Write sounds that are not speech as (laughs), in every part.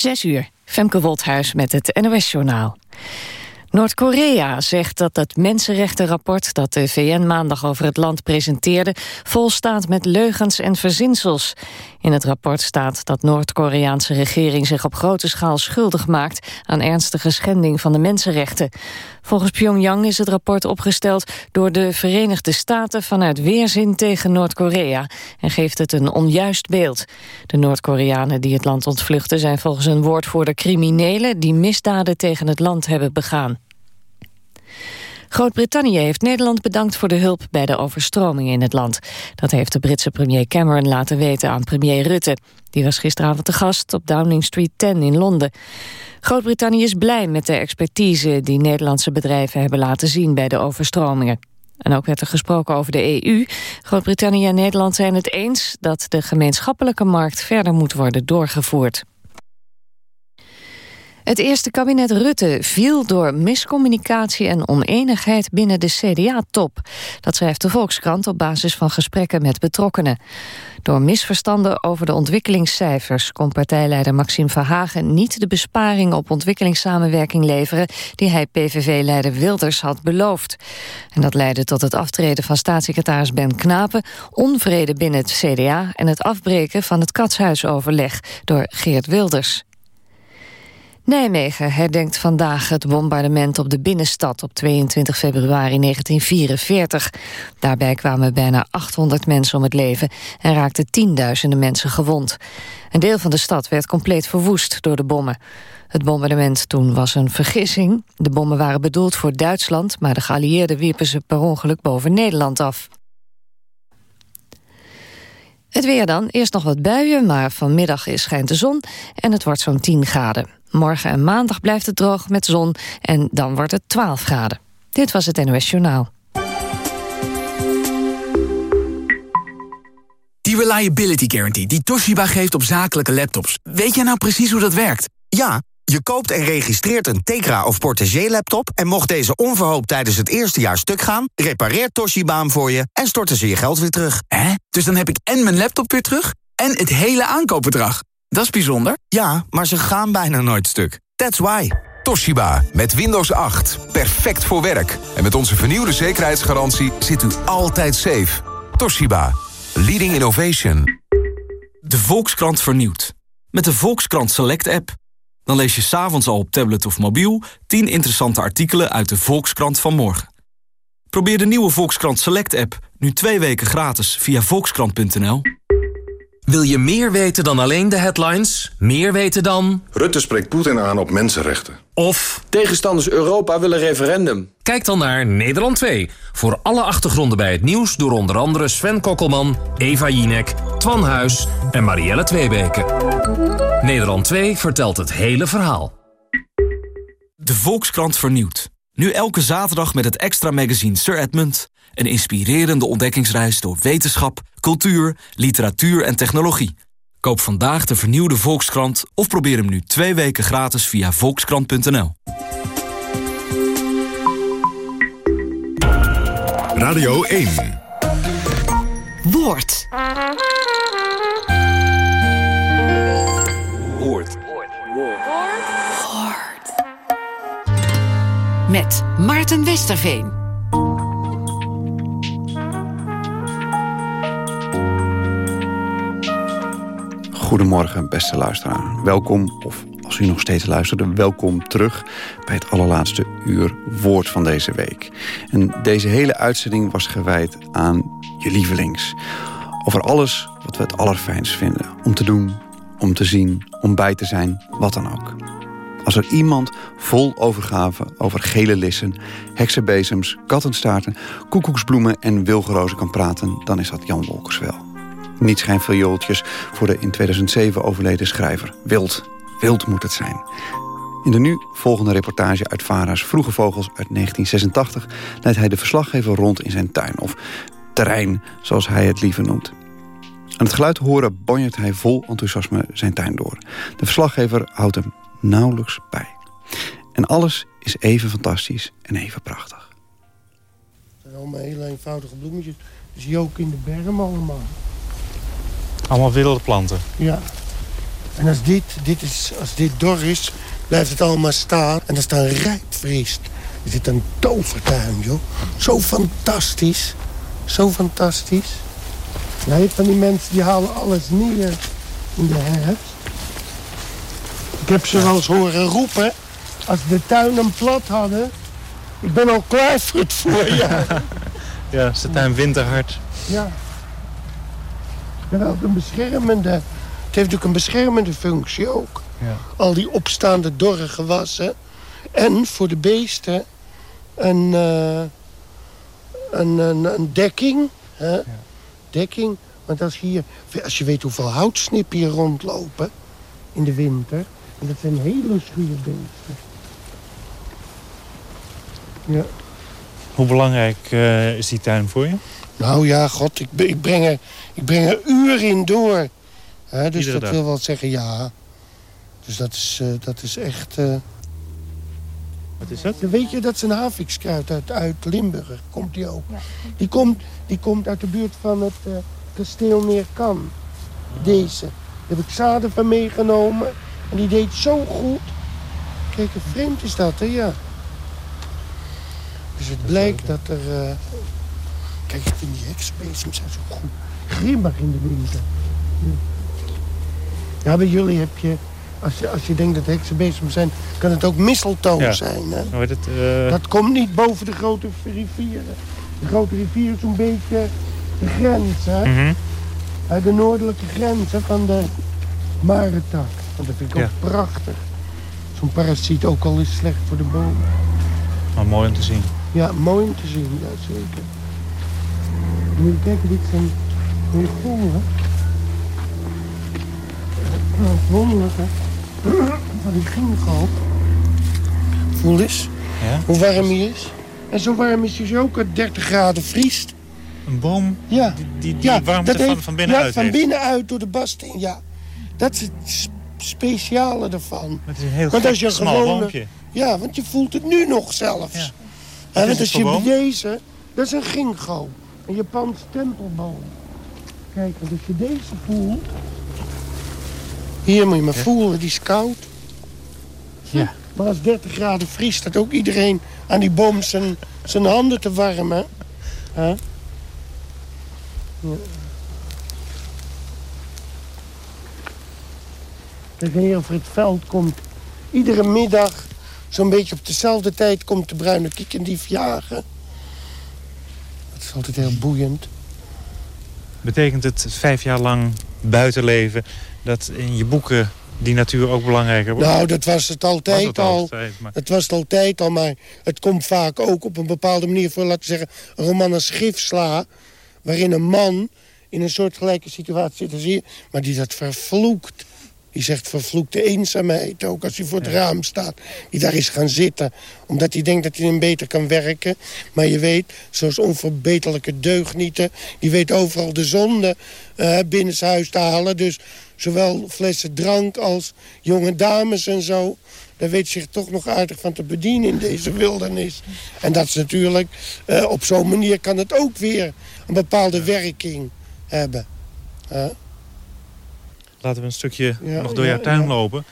Zes uur, Femke Wolthuis met het NOS-journaal. Noord-Korea zegt dat het mensenrechtenrapport dat de VN maandag over het land presenteerde vol staat met leugens en verzinsels. In het rapport staat dat Noord-Koreaanse regering zich op grote schaal schuldig maakt aan ernstige schending van de mensenrechten. Volgens Pyongyang is het rapport opgesteld door de Verenigde Staten vanuit weerzin tegen Noord-Korea en geeft het een onjuist beeld. De Noord-Koreanen die het land ontvluchten zijn volgens een woordvoerder criminelen die misdaden tegen het land hebben begaan. Groot-Brittannië heeft Nederland bedankt voor de hulp bij de overstromingen in het land. Dat heeft de Britse premier Cameron laten weten aan premier Rutte. Die was gisteravond te gast op Downing Street 10 in Londen. Groot-Brittannië is blij met de expertise die Nederlandse bedrijven hebben laten zien bij de overstromingen. En ook werd er gesproken over de EU. Groot-Brittannië en Nederland zijn het eens dat de gemeenschappelijke markt verder moet worden doorgevoerd. Het eerste kabinet Rutte viel door miscommunicatie en oneenigheid binnen de CDA-top. Dat schrijft de Volkskrant op basis van gesprekken met betrokkenen. Door misverstanden over de ontwikkelingscijfers kon partijleider Maxime Verhagen niet de besparing op ontwikkelingssamenwerking leveren die hij PVV-leider Wilders had beloofd. En dat leidde tot het aftreden van staatssecretaris Ben Knapen, onvrede binnen het CDA en het afbreken van het katshuisoverleg door Geert Wilders. Nijmegen herdenkt vandaag het bombardement op de binnenstad op 22 februari 1944. Daarbij kwamen bijna 800 mensen om het leven en raakten tienduizenden mensen gewond. Een deel van de stad werd compleet verwoest door de bommen. Het bombardement toen was een vergissing. De bommen waren bedoeld voor Duitsland, maar de geallieerden wierpen ze per ongeluk boven Nederland af. Het weer dan. Eerst nog wat buien, maar vanmiddag schijnt de zon en het wordt zo'n 10 graden. Morgen en maandag blijft het droog met zon en dan wordt het 12 graden. Dit was het NOS Journaal. Die Reliability Guarantee die Toshiba geeft op zakelijke laptops. Weet jij nou precies hoe dat werkt? Ja, je koopt en registreert een Tegra of Portagee-laptop... en mocht deze onverhoopt tijdens het eerste jaar stuk gaan... repareert Toshiba hem voor je en storten ze je geld weer terug. Hè? Dus dan heb ik en mijn laptop weer terug en het hele aankoopbedrag. Dat is bijzonder. Ja, maar ze gaan bijna nooit stuk. That's why. Toshiba, met Windows 8. Perfect voor werk. En met onze vernieuwde zekerheidsgarantie zit u altijd safe. Toshiba, leading innovation. De Volkskrant vernieuwd. Met de Volkskrant Select app. Dan lees je s'avonds al op tablet of mobiel... 10 interessante artikelen uit de Volkskrant van morgen. Probeer de nieuwe Volkskrant Select app nu twee weken gratis via volkskrant.nl. Wil je meer weten dan alleen de headlines? Meer weten dan... Rutte spreekt Poetin aan op mensenrechten. Of... Tegenstanders Europa willen referendum. Kijk dan naar Nederland 2. Voor alle achtergronden bij het nieuws door onder andere Sven Kokkelman, Eva Jinek, Twan Huis en Marielle Tweebeke. Nederland 2 vertelt het hele verhaal. De Volkskrant vernieuwd. Nu elke zaterdag met het extra magazine Sir Edmund. Een inspirerende ontdekkingsreis door wetenschap, cultuur, literatuur en technologie. Koop vandaag de vernieuwde Volkskrant of probeer hem nu twee weken gratis via volkskrant.nl. Radio 1 Woord. Woord. Met Maarten Westerveen. Goedemorgen, beste luisteraar. Welkom, of als u nog steeds luistert, welkom terug... bij het allerlaatste uur woord van deze week. En deze hele uitzending was gewijd aan je lievelings. Over alles wat we het allerfijnst vinden. Om te doen, om te zien, om bij te zijn, wat dan ook. Als er iemand vol overgave over gele lissen, heksenbezems, kattenstaarten... koekoeksbloemen en wilgerozen kan praten... dan is dat Jan Wolkers wel. Niets geen voor de in 2007 overleden schrijver. Wild, wild moet het zijn. In de nu volgende reportage uit Vara's Vroege Vogels uit 1986... leidt hij de verslaggever rond in zijn tuin, of terrein, zoals hij het liever noemt. Aan het geluid horen bonjert hij vol enthousiasme zijn tuin door. De verslaggever houdt hem nauwelijks bij. En alles is even fantastisch en even prachtig. Het zijn allemaal hele eenvoudige bloemetjes. Dus jook in de berm allemaal. Allemaal wilde planten? Ja. En als dit, dit is, als dit dor is, blijft het allemaal staan. En als het dan rijp vriest, is het een tovertuin, joh. Zo fantastisch. Zo fantastisch. Nou, je hebt van die mensen die halen alles neer in de herfst. Ik heb ze wel eens horen roepen. Als de tuinen plat hadden. Ik ben al klaar voor het voorjaar. ja, de tuin winterhard. Ja. En ook een beschermende. Het heeft ook een beschermende functie ook. Ja. Al die opstaande dorre gewassen. En voor de beesten een, uh, een, een, een, dekking. Hè? Ja. Dekking. Want als, hier, als je weet hoeveel houtsnippen hier rondlopen in de winter. En dat zijn hele schuwe beesten. Ja. Hoe belangrijk uh, is die tuin voor je? Nou ja, god, ik, ik, breng, er, ik breng er uren in door. Hè, dus Iedere dat dag. wil wel zeggen ja. Dus dat is, uh, dat is echt... Uh... Wat is dat? Dan weet je, dat is een havikskruid uit, uit Limburg. Komt die ook. Die, komt, die komt uit de buurt van het uh, kasteel Neerkan. Deze. Daar heb ik zaden van meegenomen. En die deed zo goed. Kijk, vreemd is dat, hè? Ja. Dus het blijkt dat er... Uh... Kijk, ik vind die heksenbezems zijn zo goed. Grimmig in de winter. Ja, bij jullie heb je... Als je, als je denkt dat heksenbezems zijn, kan het ook mistletoe Ja. zijn. Hè? Heet het? eh, Dat komt niet boven de grote rivieren. De grote rivier is zo'n beetje de grens, hè? mhm. De noordelijke grenzen van de Marentak. Want dat vind ik Ja. ook prachtig. Zo'n parasiet ook al is slecht voor de bomen. Maar mooi om te zien. Ja, mooi om te zien, ja zeker. Moet je kijken, dit zijn weer golven. Nou, het wonderlijke van die gingoop. Voel eens Ja? hoe warm hij is. En zo warm is hij dus ook uit 30 graden vriest. Een boom Ja. die, die, die ja, warmte dat van, heeft- van binnenuit Ja, van binnenuit door de basting, ja. Dat is het speciale ervan. Het is een heel Want als je boompje. Ja, want je voelt het nu nog zelfs. Ja. Is want als je deze, dat is een ginkgo. Een Japanse tempelboom. Kijk, want als je deze voelt... Hier moet je maar voelen, die is koud. Ja. Maar als 30 graden vriest, staat ook iedereen aan die boom zijn, zijn handen te warmen. Hè? Ja. Hier over het veld komt iedere middag, zo'n beetje op dezelfde tijd, komt de bruine kiekendief jagen. Dat is altijd heel boeiend. Betekent het vijf jaar lang buitenleven... dat in je boeken die natuur ook belangrijker wordt? Nou, dat was het altijd Was het al. altijd, maar- Het was het altijd al, maar het komt vaak ook op een bepaalde manier voor, laten we zeggen, een roman als Gifsla, waarin een man in een soortgelijke situatie zit als hier, maar die dat vervloekt. Die zegt vervloekte eenzaamheid ook als hij voor het raam staat. Die daar is gaan zitten. Omdat hij denkt dat hij dan beter kan werken. Maar je weet, zoals onverbeterlijke deugnieten... die weet overal de zonde eh binnen zijn huis te halen. Dus zowel flessen drank als jonge dames en zo... daar weet zich toch nog aardig van te bedienen in deze wildernis. En dat is natuurlijk... eh, op zo'n manier kan het ook weer een bepaalde werking hebben. Laten we een stukje Ja, nog door ja, jouw tuin ja. lopen.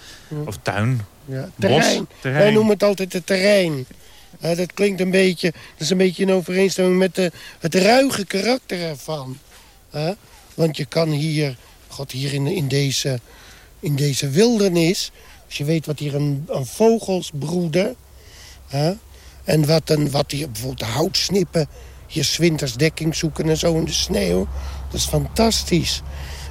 Of tuin. Ja, Bos, terrein. terrein. Wij noemen het altijd het terrein. Eh, dat klinkt een beetje, dat is een beetje in overeenstemming met de, het ruige karakter ervan. Want je kan hier, god, hier in, in, deze, in deze wildernis, als je weet wat hier een, een vogels broeden, en wat, een, wat hier bijvoorbeeld de houtsnippen, hier winters dekking zoeken en zo in de sneeuw, dat is fantastisch.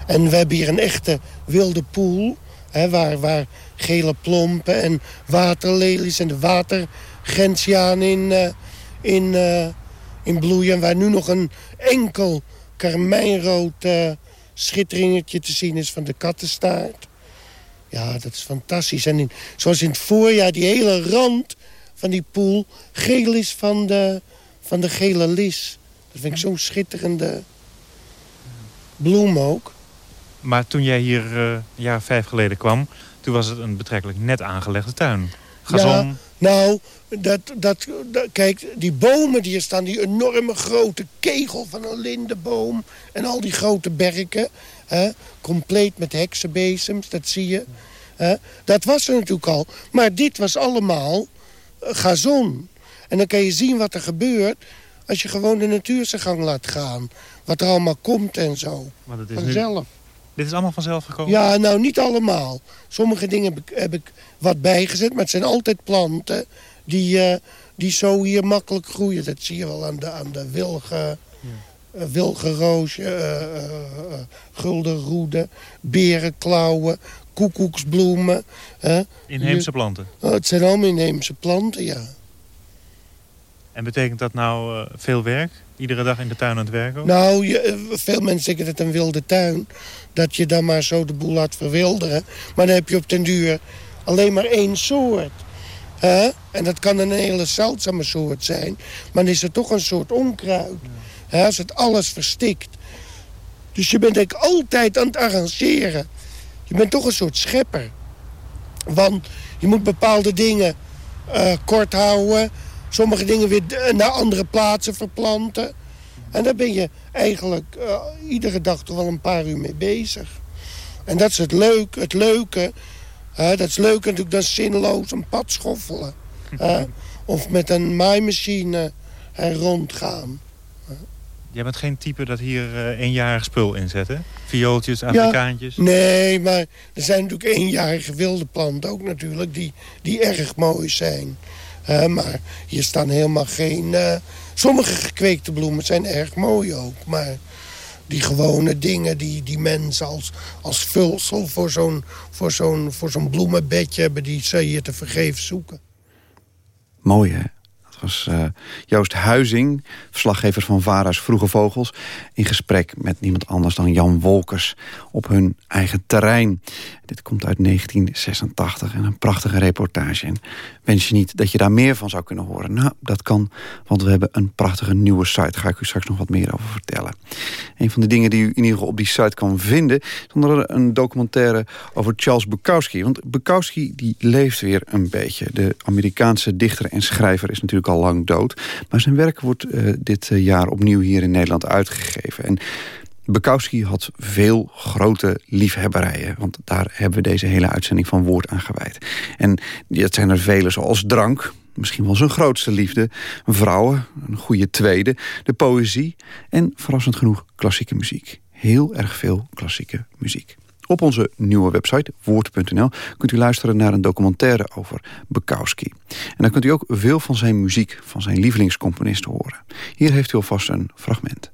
En we hebben hier een echte wilde poel. Hè, waar, waar gele plompen en waterlelies en de watergentiaan in, eh, in, eh, in bloeien. Waar nu nog een enkel karmijnrood eh, schitteringetje te zien is van de kattenstaart. Ja, dat is fantastisch. En zoals in het voorjaar die hele rand van die poel geel is van de, van de gele lis. Dat vind ik zo'n schitterende bloem ook. Maar toen jij hier eh, een jaar vijf geleden kwam... toen was het een betrekkelijk net aangelegde tuin. Gazon? Ja, nou, dat, dat, kijk, die bomen die er staan, die enorme grote kegel van een lindenboom... en al die grote berken, hè, compleet met heksenbezems, dat zie je. Hè. Dat was er natuurlijk al. Maar dit was allemaal eh, gazon. En dan kan je zien wat er gebeurt als je gewoon de natuur zijn gang laat gaan. Wat er allemaal komt en zo. Maar dat is Vanzelf. Dit is allemaal vanzelf gekomen? Ja, nou niet allemaal. Sommige dingen heb ik, heb ik wat bijgezet, maar het zijn altijd planten die, uh, die zo hier makkelijk groeien. Dat zie je wel aan de, aan de wilge, ja. uh, wilgenroosje, uh, guldenroede, berenklauwen, koekoeksbloemen. Inheemse planten? Oh, het zijn allemaal inheemse planten, ja. En betekent dat nou veel werk? Iedere dag in de tuin aan het werken? Nou, je, veel mensen zeggen dat een wilde tuin... dat je dan maar zo de boel laat verwilderen. Maar dan heb je op den duur alleen maar één soort. Hè? En dat kan een hele zeldzame soort zijn. Maar dan is het toch een soort onkruid. Hè? Als het alles verstikt. Dus je bent eigenlijk altijd aan het arrangeren. Je bent toch een soort schepper. Want je moet bepaalde dingen uh, kort houden. Sommige dingen weer naar andere plaatsen verplanten. En daar ben je eigenlijk uh, iedere dag toch wel een paar uur mee bezig. En dat is het leuke. Het leuke uh, dat is leuk natuurlijk, dat is zinloos een pad schoffelen. Uh, (laughs) of met een maaimachine uh, rondgaan. Jij bent geen type dat hier eenjarig spul inzet, hè? Viooltjes, Afrikaantjes? Ja, nee, maar er zijn natuurlijk eenjarige wilde planten ook natuurlijk... die, die erg mooi zijn. Maar hier staan helemaal geen... sommige gekweekte bloemen zijn erg mooi ook, maar die gewone dingen die, die mensen als, als vulsel voor zo'n voor zo'n voor zo'n bloemenbedje hebben... die ze hier te vergeefs zoeken. Mooi, hè? Was uh, Joost Huizing, verslaggever van Vara's Vroege Vogels... in gesprek met niemand anders dan Jan Wolkers op hun eigen terrein. Dit komt uit 1986 en een prachtige reportage. En wens je niet dat je daar meer van zou kunnen horen? Nou, dat kan, want we hebben een prachtige nieuwe site. Daar ga ik u straks nog wat meer over vertellen. Een van de dingen die u in ieder geval op die site kan vinden... is onder een documentaire over Charles Bukowski. Want Bukowski die leeft weer een beetje. De Amerikaanse dichter en schrijver is natuurlijk al lang dood. Maar zijn werk wordt uh, dit jaar opnieuw hier in Nederland uitgegeven. En Bukowski had veel grote liefhebberijen. Want daar hebben we deze hele uitzending van Woord aan gewijd. En dat zijn er vele zoals drank, misschien wel zijn grootste liefde. Vrouwen, een goede tweede. De poëzie en verrassend genoeg klassieke muziek. Heel erg veel klassieke muziek. Op onze nieuwe website, woord.nl, kunt u luisteren naar een documentaire over Bukowski. En dan kunt u ook veel van zijn muziek, van zijn lievelingscomponisten horen. Hier heeft u alvast een fragment.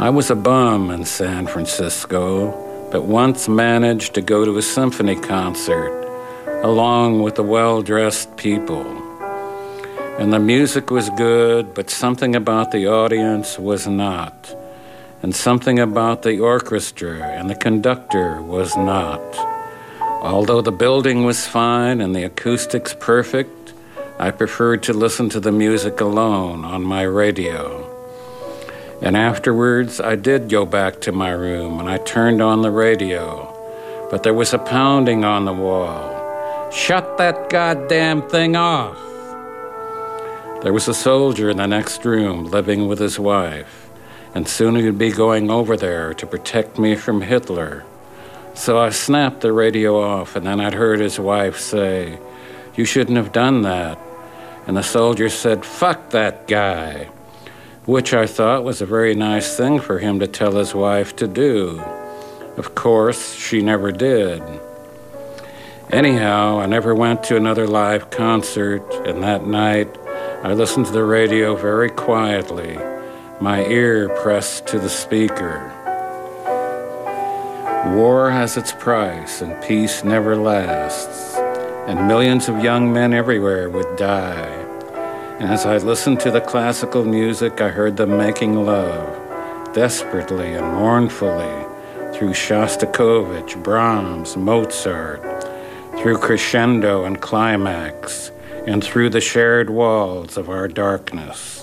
I was a bum in San Francisco, but once managed to go to a symphony concert along with the well dressed people. And the music was good, but something about the audience was not. And something about the orchestra and the conductor was not. Although the building was fine and the acoustics perfect, I preferred to listen to the music alone on my radio. And afterwards, I did go back to my room and I turned on the radio. But there was a pounding on the wall. Shut that goddamn thing off! There was a soldier in the next room living with his wife, and soon he'd be going over there to protect me from Hitler. So I snapped the radio off, and then I'd heard his wife say, You shouldn't have done that. And the soldier said, Fuck that guy which I thought was a very nice thing for him to tell his wife to do. Of course, she never did. Anyhow, I never went to another live concert, and that night I listened to the radio very quietly, my ear pressed to the speaker. War has its price, and peace never lasts, and millions of young men everywhere would die. And as I listened to the classical music, I heard them making love, desperately and mournfully, through Shostakovich, Brahms, Mozart, through crescendo and climax, and through the shared walls of our darkness.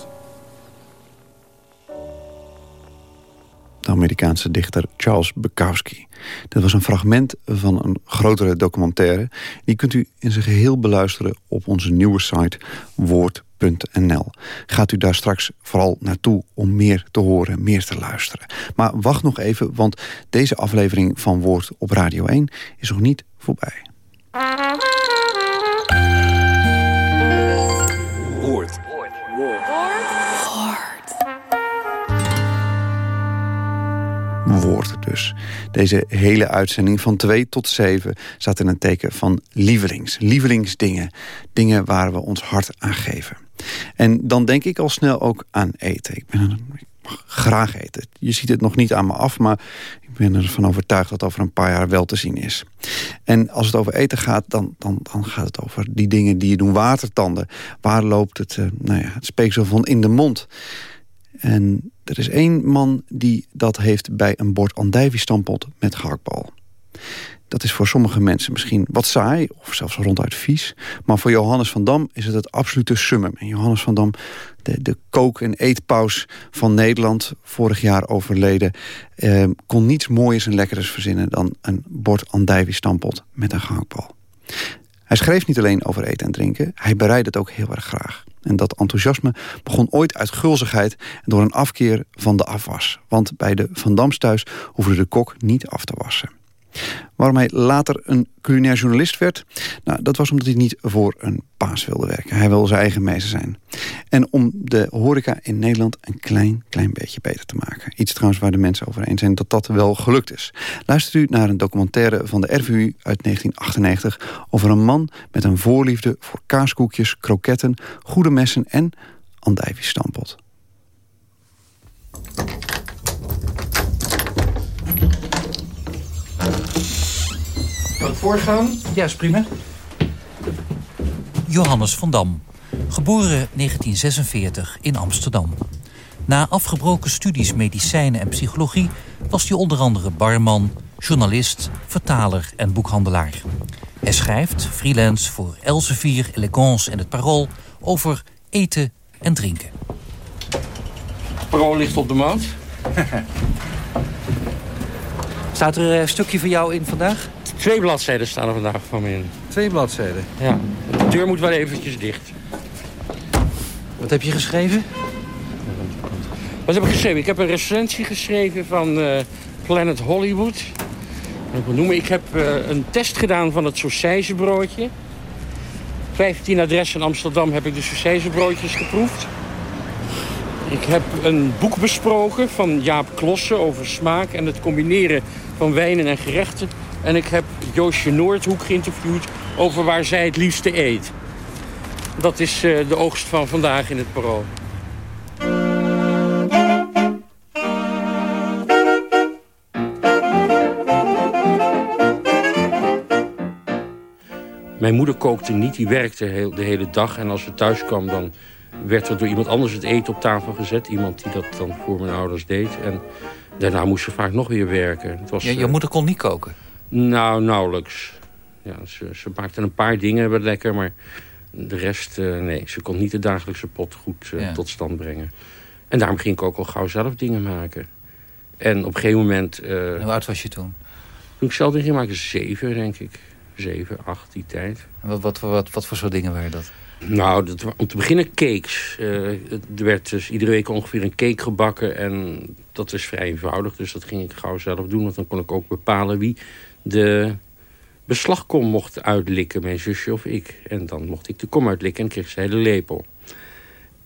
De Amerikaanse dichter Charles Bukowski. Dit was een fragment van een grotere documentaire. Die kunt u in zijn geheel beluisteren op onze nieuwe site woord.nl. Gaat u daar straks vooral naartoe om meer te horen, meer te luisteren. Maar wacht nog even, want deze aflevering van Woord op Radio 1 is nog niet voorbij. Deze hele uitzending van 2 tot 7 staat in een teken van lievelings. Lievelingsdingen. Dingen waar we ons hart aan geven. En dan denk ik al snel ook aan eten. Ik ben een, graag eten. Je ziet het nog niet aan me af, maar ik ben ervan overtuigd dat over een paar jaar wel te zien is. En als het over eten gaat, dan, dan, dan gaat het over die dingen die je doen watertanden. Waar loopt het, uh, nou ja, het speeksel van in de mond? En er is één man die dat heeft bij een bord andijvie-stampot met gehaktbal. Dat is voor sommige mensen misschien wat saai of zelfs ronduit vies. Maar voor Johannes van Dam is het het absolute summum. En Johannes van Dam, de, de kook- en eetpaus van Nederland, vorig jaar overleden... Eh, kon niets mooiers en lekkers verzinnen dan een bord andijvie-stampot met een gehaktbal. Hij schreef niet alleen over eten en drinken, hij bereidde het ook heel erg graag. En dat enthousiasme begon ooit uit gulzigheid en door een afkeer van de afwas. Want bij de Van Dams thuis hoefde de kok niet af te wassen. Waarom hij later een culinair journalist werd? Nou, dat was omdat hij niet voor een paas wilde werken. Hij wilde zijn eigen meester zijn. En om de horeca in Nederland een klein, klein beetje beter te maken. Iets trouwens waar de mensen over eens zijn dat dat wel gelukt is. Luistert u naar een documentaire van de RVU uit 1998... over een man met een voorliefde voor kaaskoekjes, kroketten... goede messen en andijviestampot. Kan ik voorgaan? Ja, is prima. Johannes van Dam. Geboren 1946 in Amsterdam. Na afgebroken studies medicijnen en psychologie... was hij onder andere barman, journalist, vertaler en boekhandelaar. Hij schrijft, freelance voor Elsevier, Elegance en het Parool... over eten en drinken. Het parool ligt op de mat. (laughs) Staat er een stukje van jou in vandaag? Twee bladzijden staan er vandaag van me in. Twee bladzijden? Ja. De deur moet wel eventjes dicht. Wat heb je geschreven? Wat heb ik geschreven? Ik heb een recensie geschreven van uh, Planet Hollywood. Ik, noemen. ik heb uh, een test gedaan van het saucijsebroodje. 15 adressen in Amsterdam heb ik de saucijsebroodjes geproefd. Ik heb een boek besproken van Jaap Klossen over smaak... en het combineren van wijnen en gerechten. En ik heb Joosje Noordhoek geïnterviewd over waar zij het liefste eet. Dat is uh, de oogst van vandaag in het parool. Mijn moeder kookte niet, die werkte de hele dag. En als ze thuis kwam, dan werd er door iemand anders het eten op tafel gezet. Iemand die dat dan voor mijn ouders deed. En daarna moest ze vaak nog weer werken. Het was, ja, je moeder kon niet koken? Nou, nauwelijks. Ja, ze, ze maakte een paar dingen wel lekker, maar de rest, uh, nee. Ze kon niet de dagelijkse pot goed uh, ja. tot stand brengen. En daarom ging ik ook al gauw zelf dingen maken. En op een gegeven moment... Uh, Hoe oud was je toen? Toen ik zelf dingen ging maken, zeven, denk ik. Zeven, acht, die tijd. En wat, wat, wat, wat voor soort dingen waren dat? Nou, dat, om te beginnen cakes. Er werd dus iedere week ongeveer een cake gebakken. En dat is vrij eenvoudig, dus dat ging ik gauw zelf doen. Want dan kon ik ook bepalen wie de beslagkom mocht uitlikken. Mijn zusje of ik. En dan mocht ik de kom uitlikken en kreeg zij de lepel.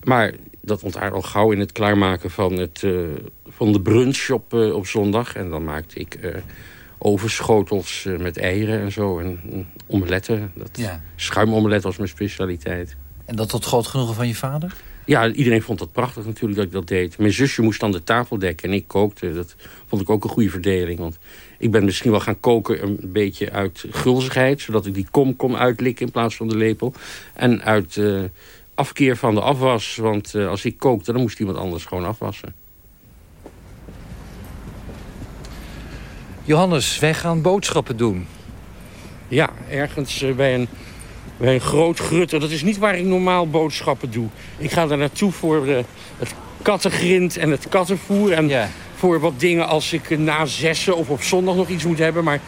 Maar dat ontaard al gauw in het klaarmaken van, het, uh, van de brunch op, uh, op zondag. En dan maakte ik overschotels met eieren en zo. En omeletten. Dat ja. Schuimomelet was mijn specialiteit. En dat tot groot genoegen van je vader? Ja, iedereen vond dat prachtig natuurlijk dat ik dat deed. Mijn zusje moest dan de tafel dekken en ik kookte. Dat vond ik ook een goede verdeling. Want ik ben misschien wel gaan koken een beetje uit gulzigheid. Zodat ik die kom kon uitlikken in plaats van de lepel. En uit uh, afkeer van de afwas. Want uh, als ik kookte, dan moest iemand anders gewoon afwassen. Johannes, wij gaan boodschappen doen. Ja, ergens uh, bij, een, bij een groot grutter. Dat is niet waar ik normaal boodschappen doe. Ik ga daar naartoe voor uh, het kattengrind en het kattenvoer. En voor wat dingen als ik na zessen of op zondag nog iets moet hebben. Maar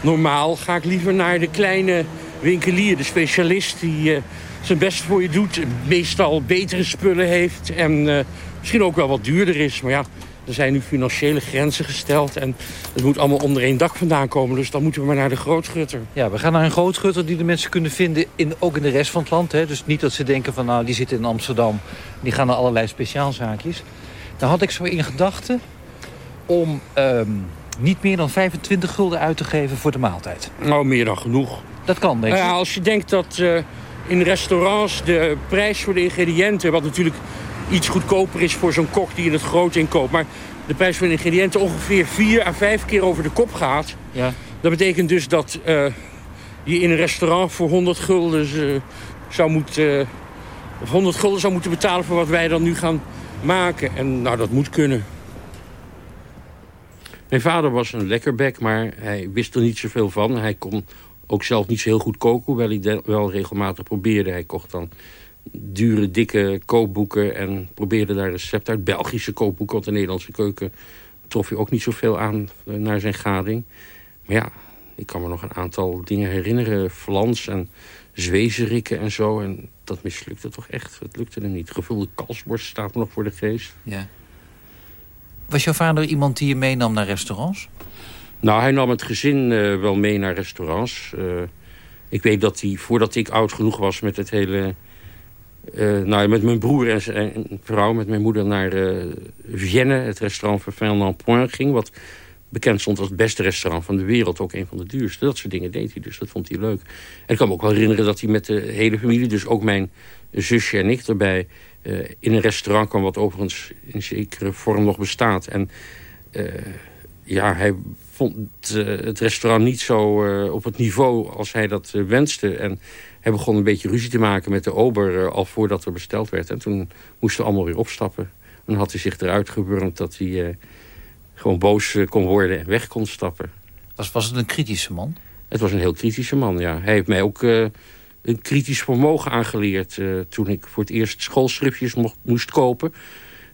normaal ga ik liever naar de kleine winkelier, de specialist... die uh, zijn best voor je doet, meestal betere spullen heeft... en uh, misschien ook wel wat duurder is. Maar ja, er zijn nu financiële grenzen gesteld... en het moet allemaal onder één dak vandaan komen. Dus dan moeten we maar naar de grootgutter. Ja, we gaan naar een grootgutter die de mensen kunnen vinden... In, ook in de rest van het land. Hè? Dus niet dat ze denken van, nou, die zitten in Amsterdam. Die gaan naar allerlei speciaalzaakjes. Daar had ik zo in gedachten om um, niet meer dan 25 gulden uit te geven voor de maaltijd. Nou, meer dan genoeg. Dat kan, denk ik. Nou ja, als je denkt dat uh, in restaurants de prijs voor de ingrediënten... wat natuurlijk iets goedkoper is voor zo'n kok die in het groot inkoopt... maar de prijs de ingrediënten ongeveer 4 à 5 keer over de kop gaat... Ja. dat betekent dus dat uh, je in een restaurant voor 100 gulden uh, zou moeten... of 100 gulden zou moeten betalen voor wat wij dan nu gaan maken. En nou, dat moet kunnen. Mijn vader was een lekkerbek, maar hij wist er niet zoveel van. Hij kon ook zelf niet zo heel goed koken, hoewel hij wel regelmatig probeerde. Hij kocht dan dure, dikke kookboeken en probeerde daar recepten uit. Belgische kookboeken, want de Nederlandse keuken trof je ook niet zoveel aan eh, naar zijn gading. Maar ja, ik kan me nog een aantal dingen herinneren. Flans en zwezerikken en zo. En dat mislukte toch echt. Het lukte er niet. Gevulde kalsborst staat me nog voor de geest. Ja. Was jouw vader iemand die je meenam naar restaurants? Nou, hij nam het gezin uh, wel mee naar restaurants. Uh, ik weet dat hij, voordat ik oud genoeg was met het hele... Uh, nou, met mijn broer en zijn vrouw, met mijn moeder naar Vienne... het restaurant van Fernand Point ging... wat bekend stond als het beste restaurant van de wereld. Ook een van de duurste. Dat soort dingen deed hij dus. Dat vond hij leuk. En ik kan me ook wel herinneren dat hij met de hele familie... dus ook mijn zusje en ik erbij... Uh, in een restaurant kwam wat overigens in zekere vorm nog bestaat. En uh, ja, hij vond uh, het restaurant niet zo op het niveau als hij dat wenste. En hij begon een beetje ruzie te maken met de ober al voordat er besteld werd. En toen moesten we allemaal weer opstappen. En dan had hij zich eruit gewurmd dat hij gewoon boos kon worden en weg kon stappen. Was, was het een kritische man? Het was een heel kritische man, ja. Hij heeft mij ook een kritisch vermogen aangeleerd... Uh, toen ik voor het eerst schoolschriftjes mocht, moest kopen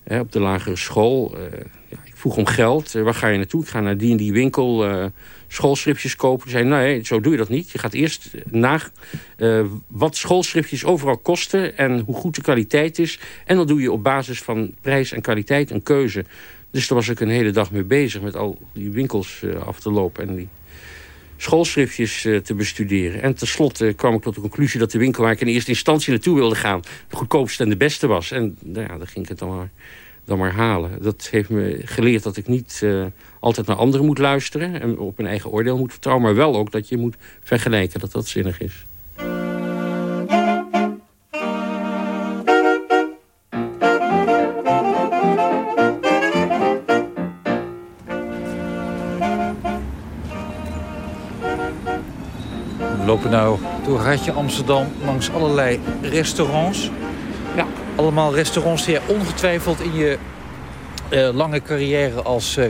op de lagere school. Uh, ja, ik vroeg om geld. waar ga je naartoe? Ik ga naar die en die winkel schoolschriftjes kopen. Ze zei, nee, zo doe je dat niet. Je gaat eerst naar wat schoolschriftjes overal kosten... en hoe goed de kwaliteit is. En dan doe je op basis van prijs en kwaliteit een keuze. Dus daar was ik een hele dag mee bezig... met al die winkels af te lopen en die schoolschriftjes uh, te bestuderen. En tenslotte kwam ik tot de conclusie dat de winkel waar ik in eerste instantie naartoe wilde gaan... de goedkoopste en de beste was. En nou ja, dan ging ik het dan maar, dan maar halen. Dat heeft me geleerd dat ik niet uh, altijd naar anderen moet luisteren... en op mijn eigen oordeel moet vertrouwen... maar wel ook dat je moet vergelijken, dat dat zinnig is. We lopen nou door Ratje Amsterdam langs allerlei restaurants. Allemaal restaurants die je ongetwijfeld in je uh, lange carrière als uh,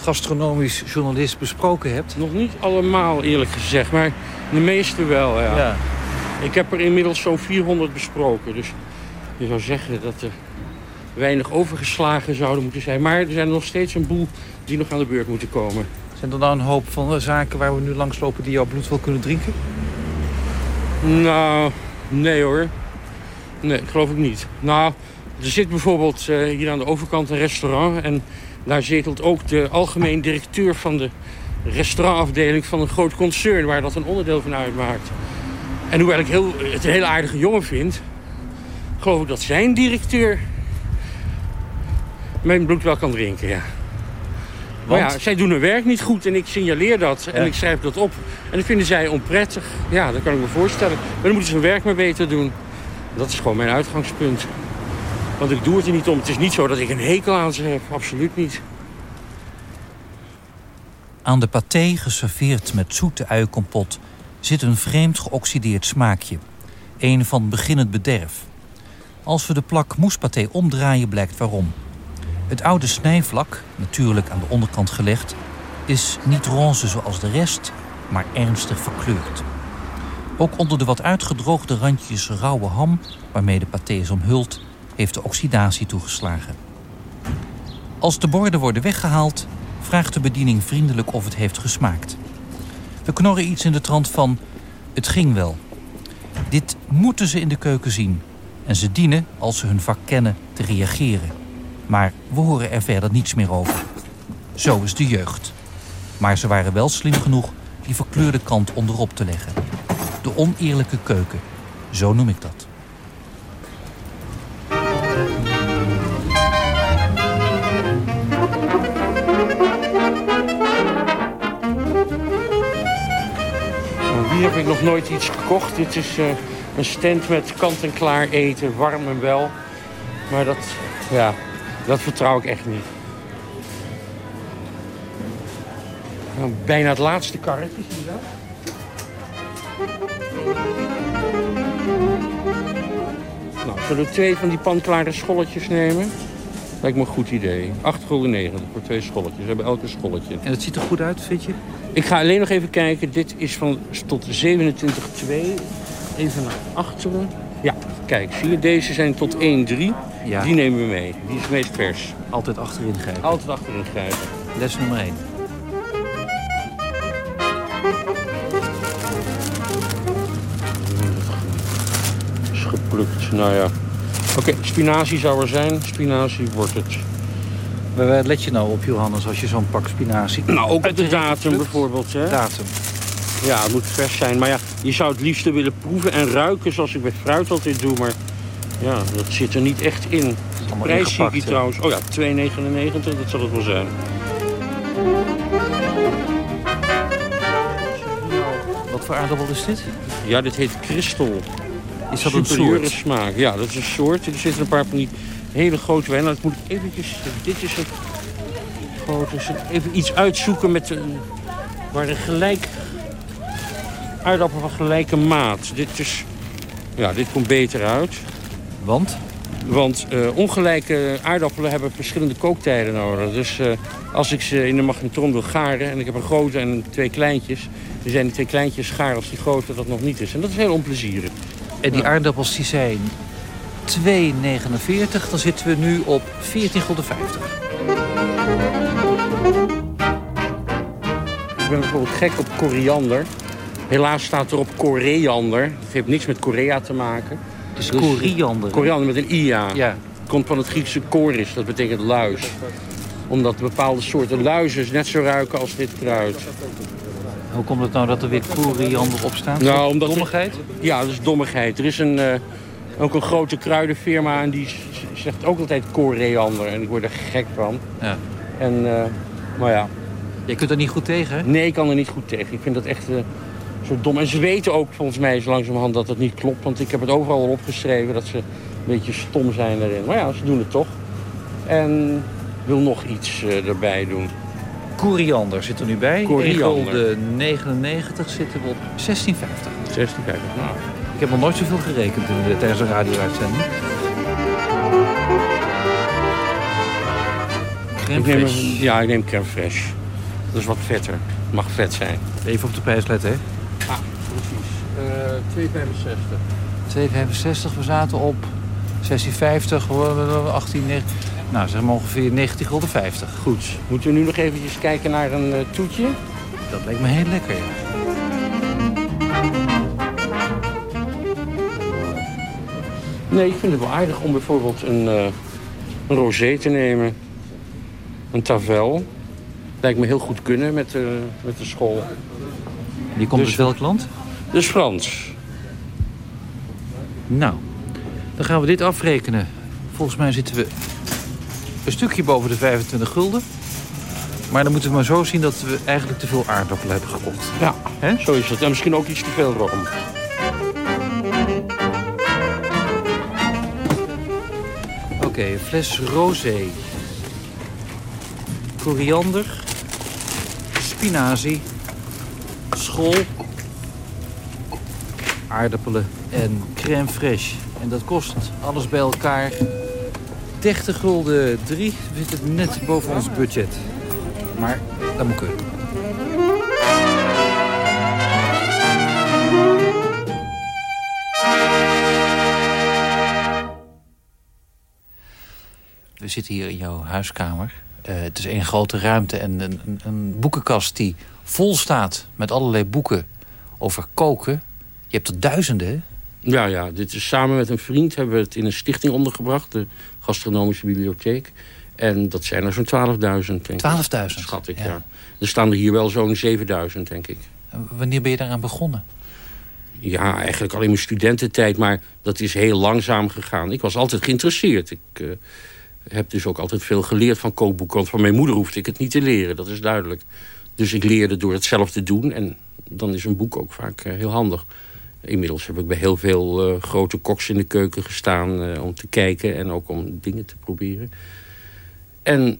gastronomisch journalist besproken hebt. Nog niet allemaal eerlijk gezegd, maar de meeste wel. Ja. ja. Ik heb er inmiddels zo'n 400 besproken. Dus je zou zeggen dat er weinig overgeslagen zouden moeten zijn. Maar er zijn nog steeds een boel die nog aan de beurt moeten komen. Zijn er nou een hoop van zaken waar we nu langslopen die jouw bloed wel kunnen drinken? Nou, nee hoor. Nee, geloof ik niet. Nou, er zit bijvoorbeeld uh, hier aan de overkant een restaurant... en daar zetelt ook de algemeen directeur van de restaurantafdeling... van een groot concern waar dat een onderdeel van uitmaakt. En hoewel ik heel, het een hele aardige jongen vind... geloof ik dat zijn directeur mijn bloed wel kan drinken, ja. Maar ja, zij doen hun werk niet goed en ik signaleer dat. En ik schrijf dat op. En dat vinden zij onprettig. Ja, dat kan ik me voorstellen. Maar dan moeten ze hun werk maar beter doen. Dat is gewoon mijn uitgangspunt. Want ik doe het er niet om. Het is niet zo dat ik een hekel aan ze heb. Absoluut niet. Aan de paté, geserveerd met zoete uienkompot... zit een vreemd geoxideerd smaakje. Een van beginnend bederf. Als we de plak moespaté omdraaien, blijkt waarom. Het oude snijvlak, natuurlijk aan de onderkant gelegd, is niet roze zoals de rest, maar ernstig verkleurd. Ook onder de wat uitgedroogde randjes rauwe ham, waarmee de paté is omhuld, heeft de oxidatie toegeslagen. Als de borden worden weggehaald, vraagt de bediening vriendelijk of het heeft gesmaakt. We knorren iets in de trant van... het ging wel. Dit moeten ze in de keuken zien. En ze dienen, als ze hun vak kennen, te reageren. Maar we horen er verder niets meer over. Zo is de jeugd. Maar ze waren wel slim genoeg die verkleurde kant onderop te leggen. De oneerlijke keuken, zo noem ik dat. Hier heb ik nog nooit iets gekocht. Dit is uh, een stand met kant-en-klaar eten, warm en wel. Maar dat, ja, dat vertrouw ik echt niet. Nou, bijna het laatste karretje, zie je dat? Zullen we twee van die panklare scholletjes nemen? Lijkt me een goed idee. 8,90 gulden voor twee scholletjes. We hebben elke scholletje. En het ziet er goed uit, vind je? Ik ga alleen nog even kijken. Dit is van tot 27,2. Even naar achteren. Ja, kijk, zie je, deze zijn tot 1,3. Ja. Die nemen we mee. Die is het meest vers. Altijd achterin grijpen. Altijd achterin grijpen. Les nummer 1. Nou ja. Oké, okay, spinazie zou er zijn. Spinazie wordt het. Waar let je nou op, Johannes, als je zo'n pak spinazie... Nou, ook op de datum bijvoorbeeld, hè? Datum. Ja, het moet vers zijn. Maar ja, je zou het liefst willen proeven en ruiken zoals ik bij fruit altijd doe. Maar ja, dat zit er niet echt in. De prijs zie ik trouwens. Oh ja, 2,99, dat zal het wel zijn. Wat voor aardappel is dit? Ja, dit heet kristal. Is dat een soort? smaak. Ja, dat is een soort. Er zitten een paar van die hele grote wijnen. Dat moet ik eventjes... Dit is het grote... Even iets uitzoeken met een... Waar een gelijk... Aardappel van gelijke maat. Dit is... Ja, dit komt beter uit. Want? Want uh, ongelijke aardappelen hebben verschillende kooktijden nodig. Dus uh, als ik ze in de magnetron wil garen... en ik heb een grote en twee kleintjes... dan zijn die twee kleintjes gaar als die grote dat nog niet is. En dat is heel onplezierig. En die aardappels die zijn 2,49. Dan zitten we nu op 14,50 Ik ben bijvoorbeeld gek op koriander. Helaas staat er op koriander. Dat heeft niks met Korea te maken. Het is dus, koriander. Koriander met een ia. Ja. Komt van het Griekse koris, dat betekent luis. Omdat bepaalde soorten luizen net zo ruiken als dit kruid. Hoe komt het nou dat er weer koriander op staat? Nou, omdat dommigheid? ja, dat is dommigheid. Er is een, uh, ook een grote kruidenfirma en die zegt ook altijd koriander. En ik word er gek van. Ja. En, uh, maar ja. Je kunt er niet goed tegen, hè? Nee, ik kan er niet goed tegen. Ik vind dat echt uh, zo dom. En ze weten ook volgens mij zo langzamerhand dat het niet klopt. Want ik heb het overal al opgeschreven dat ze een beetje stom zijn erin. Maar ja, ze doen het toch. En wil nog iets erbij doen. Koriander zit er nu bij. Koriander. de 99 zitten we op 16,50. 16,50, nou. Ik heb nog nooit zoveel gerekend in de, tijdens een radio-uitzending. Ik neem, ja, ik neem crème fraîche. Dat is wat vetter. Het mag vet zijn. Even op de prijs letten, hè? Ah, precies. Uh, 2,65. 2,65. We zaten op 16,50, 18, 19. Nou, zeg maar ongeveer 90 gulden 50. Goed. Moeten we nu nog eventjes kijken naar een uh, toetje? Dat lijkt me heel lekker, ja. Nee, ik vind het wel aardig om bijvoorbeeld een, uh, een rosé te nemen. Een tavel. Lijkt me heel goed kunnen met, uh, met de school. Die komt dus, uit welk land? Dus Frans. Nou, dan gaan we dit afrekenen. Volgens mij zitten we een stukje boven de 25 gulden. Maar dan moeten we maar zo zien dat we eigenlijk te veel aardappelen hebben gekocht. Ja, He? zo is het. En misschien ook iets te veel rom. Oké, okay, een fles rosé. Koriander. Spinazie. Schol. Aardappelen en crème fraîche. En dat kost alles bij elkaar 30 gulden 3 zit het net boven ons budget. Maar dat moet kunnen. We zitten hier in jouw huiskamer. het is één grote ruimte en een, een, een, boekenkast die vol staat met allerlei boeken over koken. Je hebt er duizenden, Ja, ja. Dit is samen met een vriend hebben we het in een stichting ondergebracht. De Gastronomische Bibliotheek. En dat zijn er zo'n 12.000, denk ik. 12.000? Schat ik, ja. Er staan er hier wel zo'n 7.000, denk ik. wanneer ben je daaraan begonnen? Ja, eigenlijk al in mijn studententijd. Maar dat is heel langzaam gegaan. Ik was altijd geïnteresseerd. Ik uh, heb dus ook altijd veel geleerd van kookboeken. Want van mijn moeder hoefde ik het niet te leren, dat is duidelijk. Dus ik leerde door het zelf te doen. En dan is een boek ook vaak uh, heel handig. Inmiddels heb ik bij heel veel uh, grote koks in de keuken gestaan... om te kijken en ook om dingen te proberen. En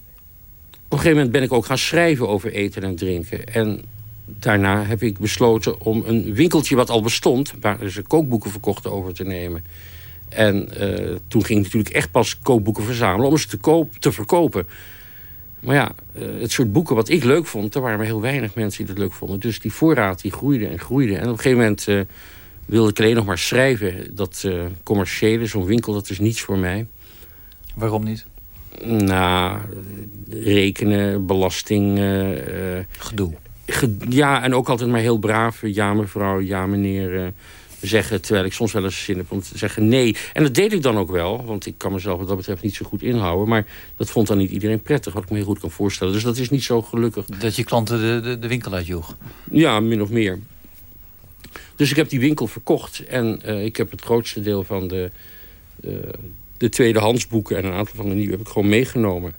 op een gegeven moment ben ik ook gaan schrijven over eten en drinken. En daarna heb ik besloten om een winkeltje wat al bestond... waar ze kookboeken verkochten over te nemen. En uh, toen ging ik natuurlijk echt pas kookboeken verzamelen... om ze te, koop, te verkopen. Maar ja, het soort boeken wat ik leuk vond... er waren maar heel weinig mensen die dat leuk vonden. Dus die voorraad die groeide en groeide. En op een gegeven moment wilde ik alleen nog maar schrijven. Dat commerciële, zo'n winkel, dat is niets voor mij. Waarom niet? Nou, rekenen, belasting... Gedoe. Ja, en ook altijd maar heel braaf. Ja, mevrouw, ja, meneer. zeggen, terwijl ik soms wel eens zin heb om te zeggen nee. En dat deed ik dan ook wel, want ik kan mezelf wat dat betreft niet zo goed inhouden. Maar dat vond dan niet iedereen prettig, wat ik me heel goed kan voorstellen. Dus dat is niet zo gelukkig. Dat je klanten de, de, de winkel uitjoeg? Ja, min of meer. Dus ik heb die winkel verkocht. En uh, ik heb het grootste deel van de, uh, de tweedehandsboeken... en een aantal van de nieuwe heb ik gewoon meegenomen.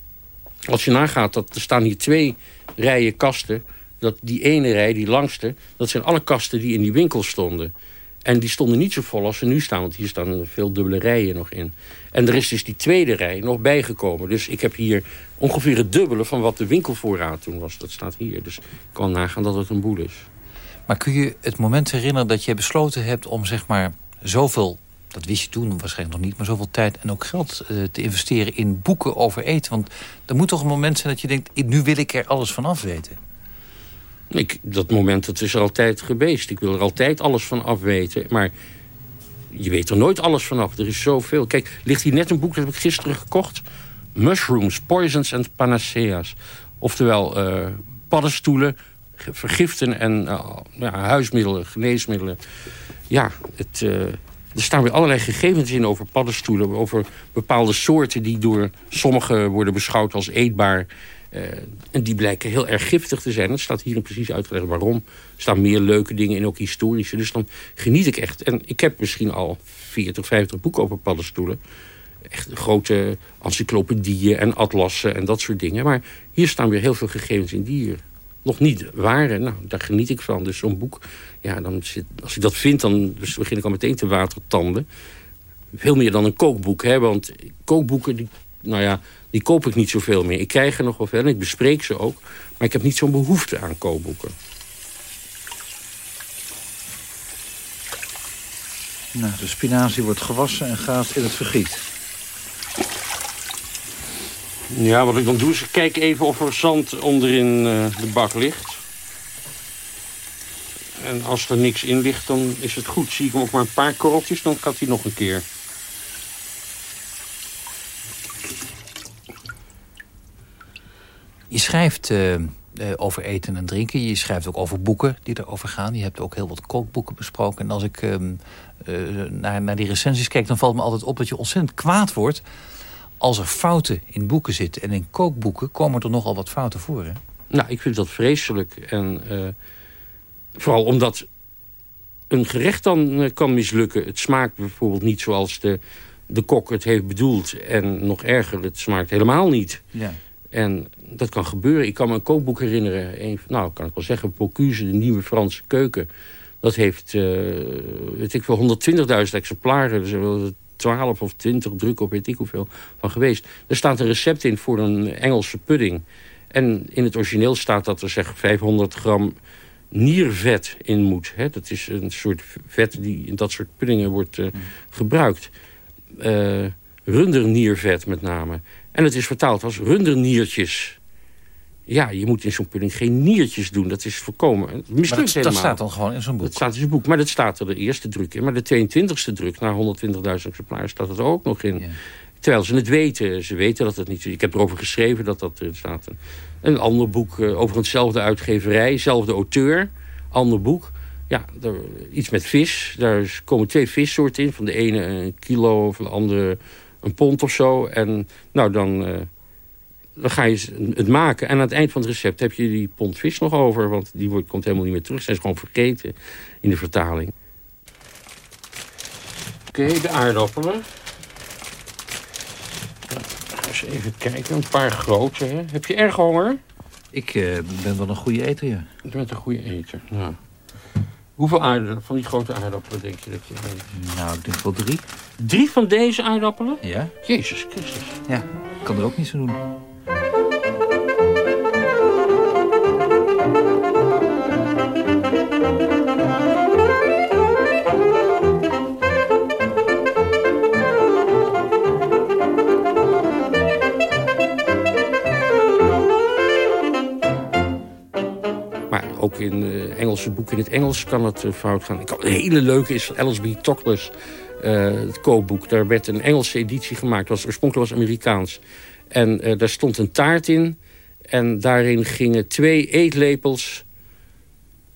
Als je nagaat, dat, er staan hier twee rijen kasten dat die ene rij, die langste... dat zijn alle kasten die in die winkel stonden. En die stonden niet zo vol als ze nu staan. Want hier staan veel dubbele rijen nog in. En er is dus die tweede rij nog bijgekomen. Dus ik heb hier ongeveer het dubbele van wat de winkelvoorraad toen was. Dat staat hier. Dus ik kan nagaan dat het een boel is. Maar kun je het moment herinneren dat je besloten hebt om zeg maar zoveel... dat wist je toen waarschijnlijk nog niet... maar zoveel tijd en ook geld uh, te investeren in boeken over eten? Want er moet toch een moment zijn dat je denkt... nu wil ik er alles van af weten. Ik, dat moment dat is er altijd geweest. Ik wil er altijd alles van afweten. Maar je weet er nooit alles vanaf. Er is zoveel. Kijk, ligt hier net een boek, dat heb ik gisteren gekocht. Mushrooms, Poisons and Panaceas. Oftewel uh, paddenstoelen, vergiften en uh, ja, huismiddelen, geneesmiddelen. Ja, het, uh, er staan weer allerlei gegevens in over paddenstoelen. Over bepaalde soorten die door sommigen worden beschouwd als eetbaar. Uh, en die blijken heel erg giftig te zijn. Dat staat hier precies uitgelegd waarom. Er staan meer leuke dingen in, ook historische. Dus dan geniet ik echt. En ik heb misschien al 40, 50 boeken over paddenstoelen. Echt grote encyclopedieën en atlassen en dat soort dingen. Maar hier staan weer heel veel gegevens in die hier nog niet waren. Nou, daar geniet ik van. Dus zo'n boek, ja, dan zit, als ik dat vind, dan dus begin ik al meteen te watertanden. Veel meer dan een kookboek, hè. Want kookboeken, die, nou ja, die koop ik niet zoveel meer. Ik krijg er nog wel veel en ik bespreek ze ook. Maar ik heb niet zo'n behoefte aan kookboeken. Nou, de spinazie wordt gewassen en gaat in het vergiet. Ja, wat ik dan doe is ik kijk even of er zand onderin uh, de bak ligt. En als er niks in ligt, dan is het goed. Zie ik hem ook maar een paar korreltjes, dan gaat hij nog een keer. Je schrijft uh, uh, over eten en drinken. Je schrijft ook over boeken die erover gaan. Je hebt ook heel wat kookboeken besproken. En als ik uh, naar, naar die recensies kijk... dan valt me altijd op dat je ontzettend kwaad wordt... als er fouten in boeken zitten. En in kookboeken komen er nogal wat fouten voor, hè? Nou, ik vind dat vreselijk. En vooral omdat een gerecht dan kan mislukken. Het smaakt bijvoorbeeld niet zoals de, de kok het heeft bedoeld. En nog erger, het smaakt helemaal niet. Ja. En dat kan gebeuren. Ik kan me een kookboek herinneren. Een, nou, kan ik wel zeggen. Bocuse, de nieuwe Franse keuken. Dat heeft, uh, weet ik wel, 120.000 exemplaren. Dus 12 of 20 druk op weet ik hoeveel van geweest. Er staat een recept in voor een Engelse pudding. En in het origineel staat dat er zeg 500 gram niervet in moet. Hè? Dat is een soort vet die in dat soort puddingen wordt uh, gebruikt. Uh, runderniervet met name. En het is vertaald als runderniertjes. Ja, je moet in zo'n pudding geen niertjes doen. Dat is voorkomen. Maar dat, dat staat dan gewoon in zo'n boek? Dat staat in zo'n boek. Maar dat staat er de eerste druk in. Maar de 22e druk, na 120.000 exemplaren, staat het er ook nog in. Ja. Terwijl ze het weten. Ze weten dat het niet. Ik heb erover geschreven dat dat erin staat. Een ander boek over hetzelfde uitgeverij. Zelfde auteur. Ander boek. Ja, er, iets met vis. Daar komen twee vissoorten in. Van de ene een kilo, van de andere een pond of zo. En nou, dan, uh, dan ga je het maken. En aan het eind van het recept heb je die pond vis nog over. Want die wordt, komt helemaal niet meer terug. Zijn ze gewoon vergeten in de vertaling. Oké, okay, de aardappelen. Nou, eens even kijken. Een paar grote. Hè. Heb je erg honger? Ik uh, ben wel een goede eter, ja. Je bent een goede eter, nou. Hoeveel aardappelen, van die grote aardappelen denk je dat je eet? Nou, ik denk wel drie. Drie van deze aardappelen? Ja. Jezus Christus. Ja, kan er ook niet zo doen. Ook in uh, Engelse boeken in het Engels kan het uh, fout gaan. Ik, een hele leuke is van Alice B. Toklas, uh, het kookboek. Daar werd een Engelse editie gemaakt. Was, oorspronkelijk was Amerikaans. En daar stond een taart in. En daarin gingen twee eetlepels...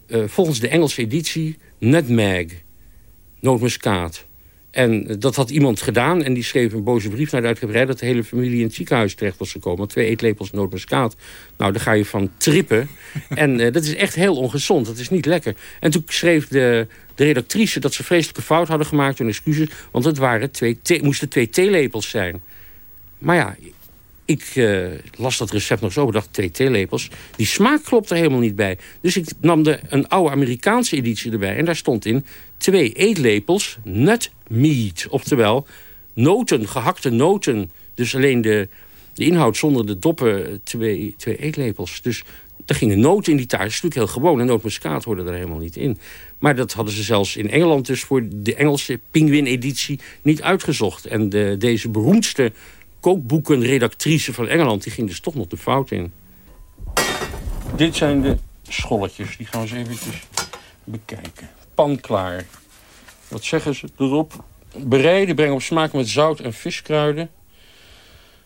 volgens de Engelse editie nutmeg, nootmuskaat. En dat had iemand gedaan en die schreef een boze brief naar de uitgeverij... dat de hele familie in het ziekenhuis terecht was gekomen. Twee eetlepels nootmuskaat. Nou, daar ga je van trippen. (laughs) en uh, dat is echt heel ongezond. Dat is niet lekker. En toen schreef de, de redactrice dat ze vreselijke fout hadden gemaakt... hun excuses, want het waren twee moesten twee theelepels zijn. Maar ja, ik uh, las dat recept nog zo, bedacht twee theelepels. Die smaak klopt er helemaal niet bij. Dus ik nam de, een oude Amerikaanse editie erbij. En daar stond in twee eetlepels nutmeat. Oftewel noten, gehakte noten. Dus alleen de, de inhoud zonder de doppen, twee, twee eetlepels. Dus er gingen noten in die taart. Dat is natuurlijk heel gewoon. En nootmuskaat hoorde er helemaal niet in. Maar dat hadden ze zelfs in Engeland dus voor de Engelse Penguin-editie niet uitgezocht. En de, deze beroemdste kookboekenredactrice van Engeland... die ging dus toch nog de fout in. Dit zijn de scholletjes. Die gaan we eens even bekijken. Pan klaar. Wat zeggen ze erop? Bereiden, breng op smaak met zout en viskruiden.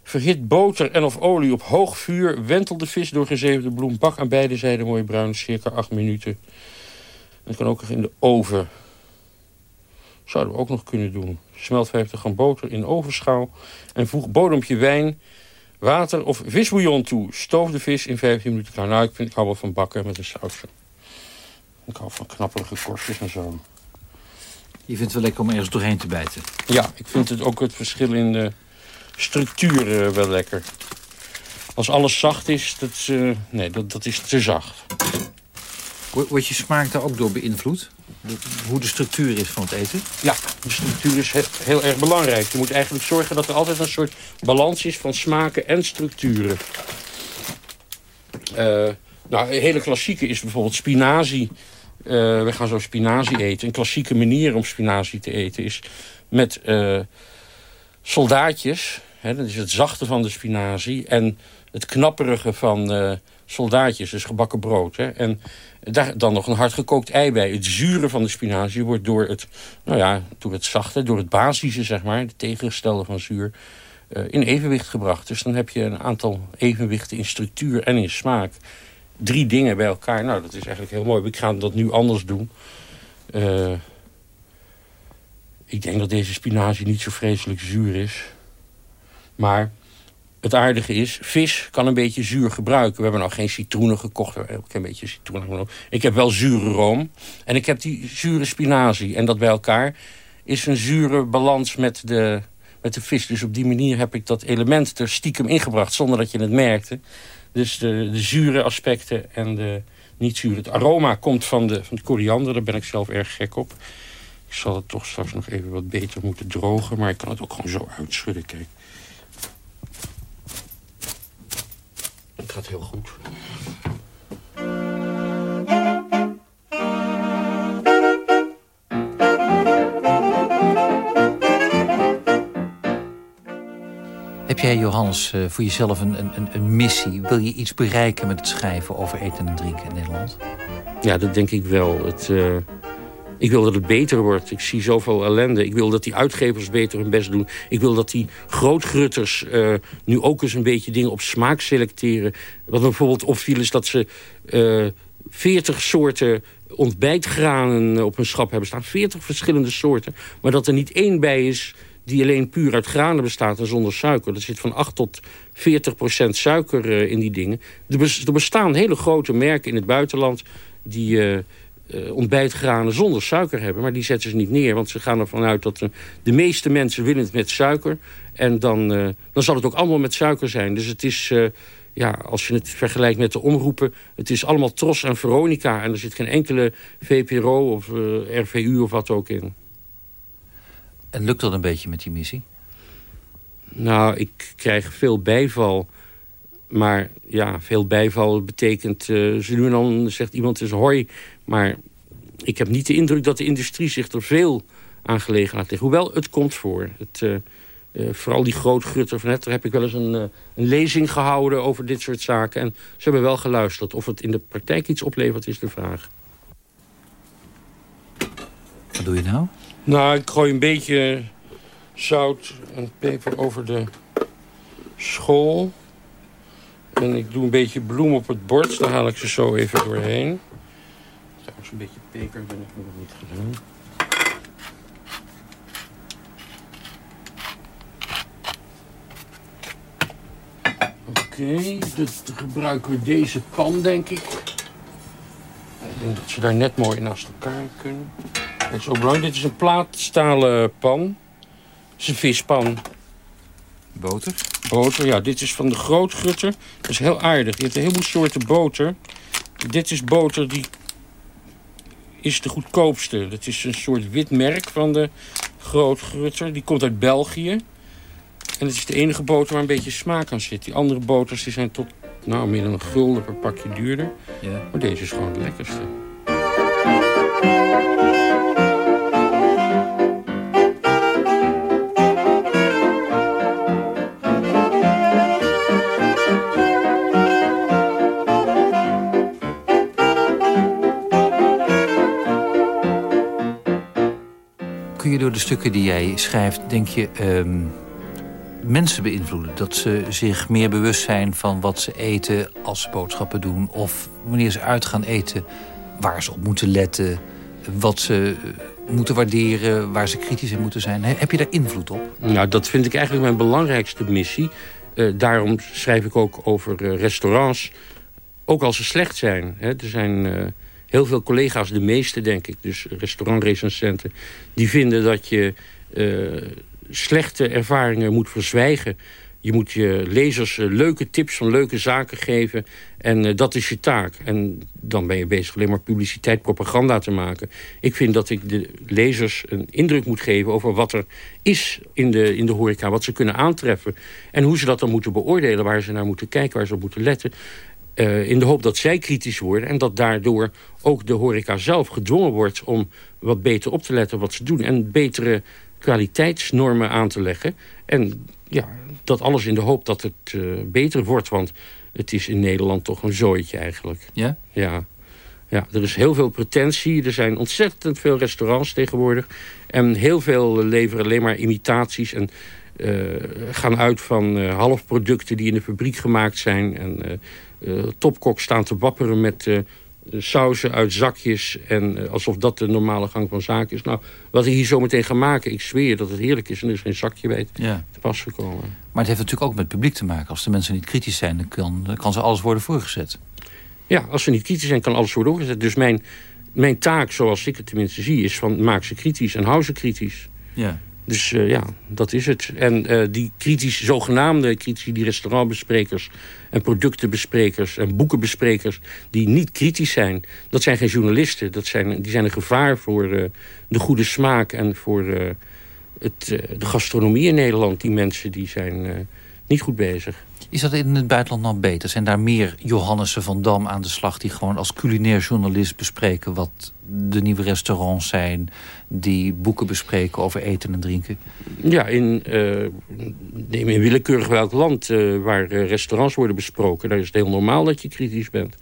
Verhit boter en of olie op hoog vuur. Wentel de vis door gezeefde bloem. Bak aan beide zijden mooi bruin, circa 8 minuten. En kan ook nog in de oven. Zouden we ook nog kunnen doen. Smelt 50 gram boter in ovenschaal. En voeg bodempje wijn, water of visbouillon toe. Stoof de vis in 15 minuten klaar. Nou, ik, vind, ik hou wel van bakken met een sausje. Ik hou van knapperige korstjes en zo. Je vindt het wel lekker om ergens doorheen te bijten? Ja, ik vind het ook het verschil in de structuur uh, wel lekker. Als alles zacht is, dat, uh, nee, dat, dat is te zacht. Wordt je smaak daar ook door beïnvloed? Hoe de structuur is van het eten? Ja, de structuur is heel erg belangrijk. Je moet eigenlijk zorgen dat er altijd een soort balans is van smaken en structuren. Uh, nou, een hele klassieke is bijvoorbeeld spinazie. Uh, we gaan zo spinazie eten. Een klassieke manier om spinazie te eten is met uh, soldaatjes. Dat is het zachte van de spinazie. En het knapperige van soldaatjes, dus gebakken brood. Hè. En daar dan nog een hardgekookt ei bij. Het zure van de spinazie wordt door het, nou ja, door het zachte, door het basische, zeg maar, de tegengestelde van zuur, uh, in evenwicht gebracht. Dus dan heb je een aantal evenwichten in structuur en in smaak. Drie dingen bij elkaar. Nou, dat is eigenlijk heel mooi. Ik ga dat nu anders doen. Uh, ik denk dat deze spinazie niet zo vreselijk zuur is. Maar het aardige is, vis kan een beetje zuur gebruiken. We hebben nog geen citroenen gekocht. Een beetje citroenen Ik heb wel zure room. En ik heb die zure spinazie. En dat bij elkaar is een zure balans met de, met de vis. Dus op die manier heb ik dat element er stiekem ingebracht... zonder dat je het merkte. Dus de, de zure aspecten en de niet zure... Het aroma komt van de, van de koriander. Daar ben ik zelf erg gek op. Ik zal het toch straks nog even wat beter moeten drogen. Maar ik kan het ook gewoon zo uitschudden, kijk. Het gaat heel goed. Heb jij, Johannes, eh, voor jezelf een, een, een missie? Wil je iets bereiken met het schrijven over eten en drinken in Nederland? Ja, dat denk ik wel. Het, uh, Ik wil dat het beter wordt. Ik zie zoveel ellende. Ik wil dat die uitgevers beter hun best doen. Ik wil dat die grootgrutters uh, nu ook eens een beetje dingen op smaak selecteren. Wat bijvoorbeeld opviel is dat ze uh, 40 soorten ontbijtgranen op hun schap hebben staan. 40 verschillende soorten. Maar dat er niet één bij is die alleen puur uit granen bestaat en zonder suiker. Er zit van 8 tot 40 procent suiker uh, in die dingen. Er, bestaan hele grote merken in het buitenland... die uh, ontbijtgranen zonder suiker hebben. Maar die zetten ze niet neer, want ze gaan ervan uit... dat de meeste mensen willen het met suiker. En dan, dan zal het ook allemaal met suiker zijn. Dus het is ja, als je het vergelijkt met de omroepen... het is allemaal Tros en Veronica... en er zit geen enkele VPRO of RVU of wat ook in. En lukt dat een beetje met die missie? Nou, ik krijg veel bijval. Maar ja, veel bijval betekent... Uh, nu en dan zegt iemand is hoi. Maar ik heb niet de indruk dat de industrie zich er veel aan gelegen laat liggen. Hoewel, het komt voor. Het... Uh, uh, vooral die grootgrutter van net, daar heb ik wel eens een, een, lezing gehouden over dit soort zaken. En ze hebben wel geluisterd. Of het in de praktijk iets oplevert, is de vraag. Wat doe je nou? Nou, ik gooi een beetje zout en peper over de school. En ik doe een beetje bloem op het bord. Daar haal ik ze zo even doorheen. Trouwens, een beetje peper ben ik nog niet gedaan. Oké, okay, dus gebruiken we deze pan, denk ik. Ik denk dat ze daar net mooi naast elkaar kunnen. Dat is ook belangrijk. Dit is een plaatstalen pan. Het is een vispan. Boter? Boter, ja. Dit is van de grootgutter. Dat is heel aardig. Je hebt een heleboel soorten boter. Dit is boter die is de goedkoopste. Dat is een soort wit merk van de grootgrutter. Die komt uit België. En het is de enige boter waar een beetje smaak aan zit. Die andere boters die zijn tot nou, meer dan een gulden per pakje duurder. Ja. Maar deze is gewoon het lekkerste. Door de stukken die jij schrijft, denk je... Um mensen beïnvloeden. Dat ze zich meer bewust zijn van wat ze eten als ze boodschappen doen. Of wanneer ze uit gaan eten, waar ze op moeten letten. Wat ze eh, moeten waarderen, waar ze kritisch in moeten zijn. Heb je daar invloed op? Nou, dat vind ik eigenlijk mijn belangrijkste missie. Uh, daarom schrijf ik ook over uh, restaurants. Ook als ze slecht zijn. Hè. Er zijn heel veel collega's, de meeste denk ik, dus restaurantrecensenten... die vinden dat je slechte ervaringen moet verzwijgen. Je moet je lezers eh, leuke tips van leuke zaken geven. En uh, dat is je taak. En dan ben je bezig alleen maar publiciteit, propaganda te maken. Ik vind dat ik de lezers een indruk moet geven over wat er is in de, in de horeca. Wat ze kunnen aantreffen. En hoe ze dat dan moeten beoordelen. Waar ze naar moeten kijken, waar ze op moeten letten. Uh, in de hoop dat zij kritisch worden. En dat daardoor ook de horeca zelf gedwongen wordt om wat beter op te letten wat ze doen. En betere kwaliteitsnormen aan te leggen. En ja, dat alles in de hoop dat het uh, beter wordt. Want het is in Nederland toch een zooitje eigenlijk. Ja? Ja. Ja, er is heel veel pretentie. Er zijn ontzettend veel restaurants tegenwoordig. En heel veel leveren alleen maar imitaties. En uh, gaan uit van halfproducten die in de fabriek gemaakt zijn. En topkok staan te wapperen met sauzen uit zakjes. En uh, alsof dat de normale gang van zaken is. Nou, wat ik hier zo meteen ga maken, ik zweer dat het heerlijk is. En er is geen zakje bij ja. te pas gekomen. Maar het heeft natuurlijk ook met het publiek te maken. Als de mensen niet kritisch zijn, dan kan, kan ze alles worden voorgezet. Ja, als ze niet kritisch zijn, kan alles worden voorgezet. Dus mijn, mijn taak, zoals ik het tenminste zie, is van maak ze kritisch en hou ze kritisch. Ja. Dus uh, ja, dat is het. En uh, die kritisch, zogenaamde kritici, die restaurantbesprekers... en productenbesprekers en boekenbesprekers... die niet kritisch zijn, dat zijn geen journalisten. Dat zijn, die zijn een gevaar voor uh, de goede smaak... en voor het, de gastronomie in Nederland. Die mensen die zijn niet goed bezig. Is dat in het buitenland nou beter? Zijn daar meer Johannessen van Dam aan de slag... die gewoon als culinair journalist bespreken... wat de nieuwe restaurants zijn... die boeken bespreken over eten en drinken? Ja, in, uh, in willekeurig welk land uh, waar restaurants worden besproken... daar is het heel normaal dat je kritisch bent.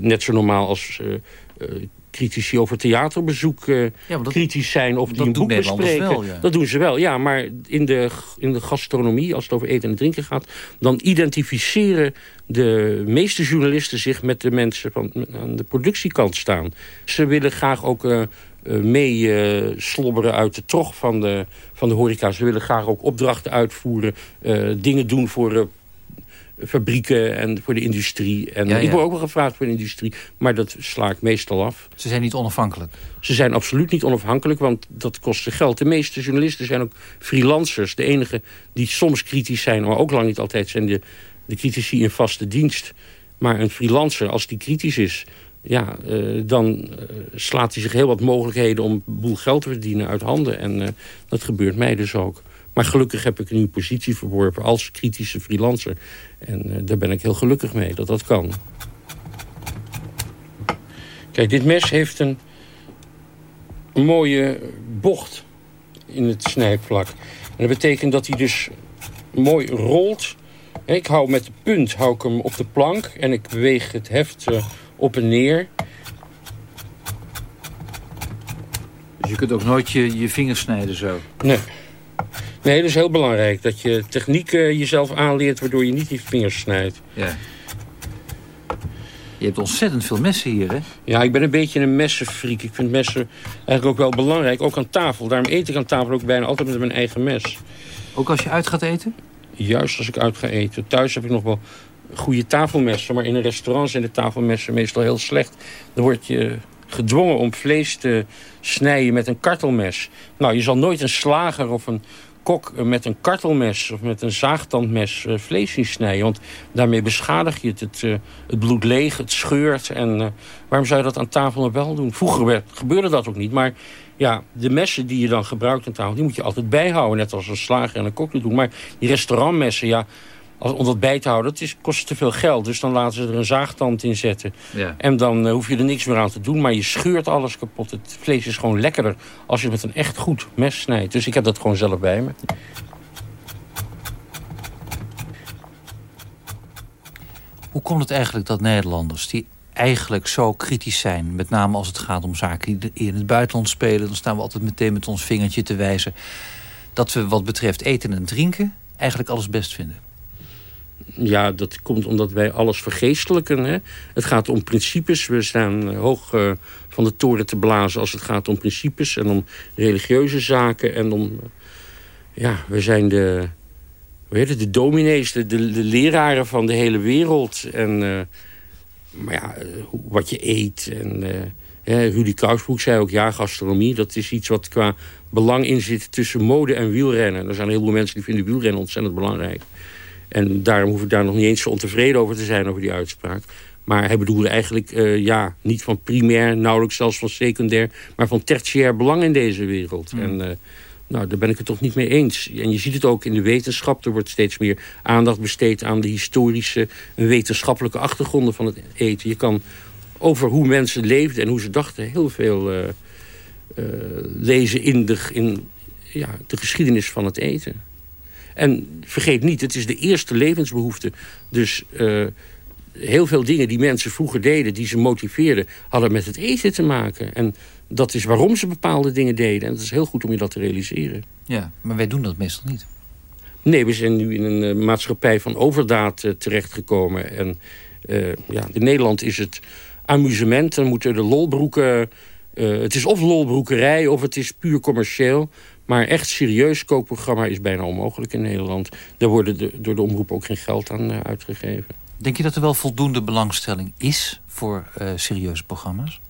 net zo normaal als critici over theaterbezoek uh, kritisch zijn of die een boek bespreken. Wel, ja. Dat doen ze wel, ja. Maar in de, in de gastronomie, als het over eten en drinken gaat... dan identificeren de meeste journalisten zich met de mensen van, aan de productiekant staan. Ze willen graag ook uh, mee slobberen uit de trog van de, van de horeca. Ze willen graag ook opdrachten uitvoeren, dingen doen voor fabrieken en voor de industrie. En ik word ook wel gevraagd voor de industrie, maar dat sla ik meestal af. Ze zijn niet onafhankelijk? Ze zijn absoluut niet onafhankelijk, want dat kost geld. De meeste journalisten zijn ook freelancers. De enige die soms kritisch zijn, maar ook lang niet altijd... zijn de, de critici in vaste dienst. Maar een freelancer, als die kritisch is... ja, uh, dan uh, slaat hij zich heel wat mogelijkheden om een boel geld te verdienen uit handen. En uh, dat gebeurt mij dus ook. Maar gelukkig heb ik een nieuwe positie verworven als kritische freelancer. En uh, daar ben ik heel gelukkig mee dat dat kan. Kijk, dit mes heeft een mooie bocht in het snijvlak. En dat betekent dat hij dus mooi rolt. Ik hou met de punt hou ik hem op de plank en ik beweeg het heft uh, op en neer. Dus je kunt ook nooit je, je vingers snijden zo? Nee. Nee, dat is heel belangrijk. Dat je techniek uh, jezelf aanleert waardoor je niet die vingers snijdt. Ja. Je hebt ontzettend veel messen hier, hè? Ja, ik ben een beetje een messenfreak. Ik vind messen eigenlijk ook wel belangrijk. Ook aan tafel. Daarom eet ik aan tafel ook bijna altijd met mijn eigen mes. Ook als je uit gaat eten? Juist als ik uit ga eten. Thuis heb ik nog wel goede tafelmessen. Maar in een restaurant zijn de tafelmessen meestal heel slecht. Dan word je gedwongen om vlees te snijden met een kartelmes. Nou, je zal nooit een slager of een kok met een kartelmes of met een zaagtandmes uh, vlees zien snijden. Want daarmee beschadig je het. Het, uh, het bloed leeg, het scheurt. En uh, waarom zou je dat aan tafel nog wel doen? Vroeger werd, gebeurde dat ook niet. Maar ja, de messen die je dan gebruikt aan tafel... die moet je altijd bijhouden. Net als een slager en een kok doen. Maar die restaurantmessen, ja om dat bij te houden, dat is, kost te veel geld. Dus dan laten ze er een zaagtand in zetten. Ja. En dan uh, hoef je er niks meer aan te doen. Maar je scheurt alles kapot. Het vlees is gewoon lekkerder als je het met een echt goed mes snijdt. Dus ik heb dat gewoon zelf bij me. Hoe komt het eigenlijk dat Nederlanders... die eigenlijk zo kritisch zijn... met name als het gaat om zaken die in het buitenland spelen... dan staan we altijd meteen met ons vingertje te wijzen... dat we wat betreft eten en drinken eigenlijk alles best vinden ja, dat komt omdat wij alles vergeestelijken. Hè? Het gaat om principes. We staan hoog uh, van de toren te blazen als het gaat om principes... en om religieuze zaken en om... ja, we zijn de, hoe heet het, de dominees, de, de, leraren van de hele wereld. En, maar ja, wat je eet. En, uh, Rudy zei ook, ja, gastronomie... dat is iets wat qua belang in zit tussen mode en wielrennen. Er zijn een heleboel mensen die vinden wielrennen ontzettend belangrijk. En daarom hoef ik daar nog niet eens zo ontevreden over te zijn, over die uitspraak. Maar hij bedoelde eigenlijk uh, ja, niet van primair, nauwelijks zelfs van secundair... maar van tertiair belang in deze wereld. Hmm. En uh, nou, daar ben ik het toch niet mee eens. En je ziet het ook in de wetenschap. Er wordt steeds meer aandacht besteed aan de historische... en wetenschappelijke achtergronden van het eten. Je kan over hoe mensen leefden en hoe ze dachten... heel veel uh, lezen in, de, in ja, de geschiedenis van het eten. En vergeet niet, het is de eerste levensbehoefte. Dus uh, heel veel dingen die mensen vroeger deden... die ze motiveerden, hadden met het eten te maken. En dat is waarom ze bepaalde dingen deden. En het is heel goed om je dat te realiseren. Ja, maar wij doen dat meestal niet. Nee, we zijn nu in een uh, maatschappij van overdaad uh, terechtgekomen. En ja, in Nederland is het amusement. Dan moeten de lolbroeken... het is of lolbroekerij of het is puur commercieel. Maar echt serieus kookprogramma is bijna onmogelijk in Nederland. Daar worden de, door de omroep ook geen geld aan uh, uitgegeven. Denk je dat er wel voldoende belangstelling is voor uh, serieuze programma's?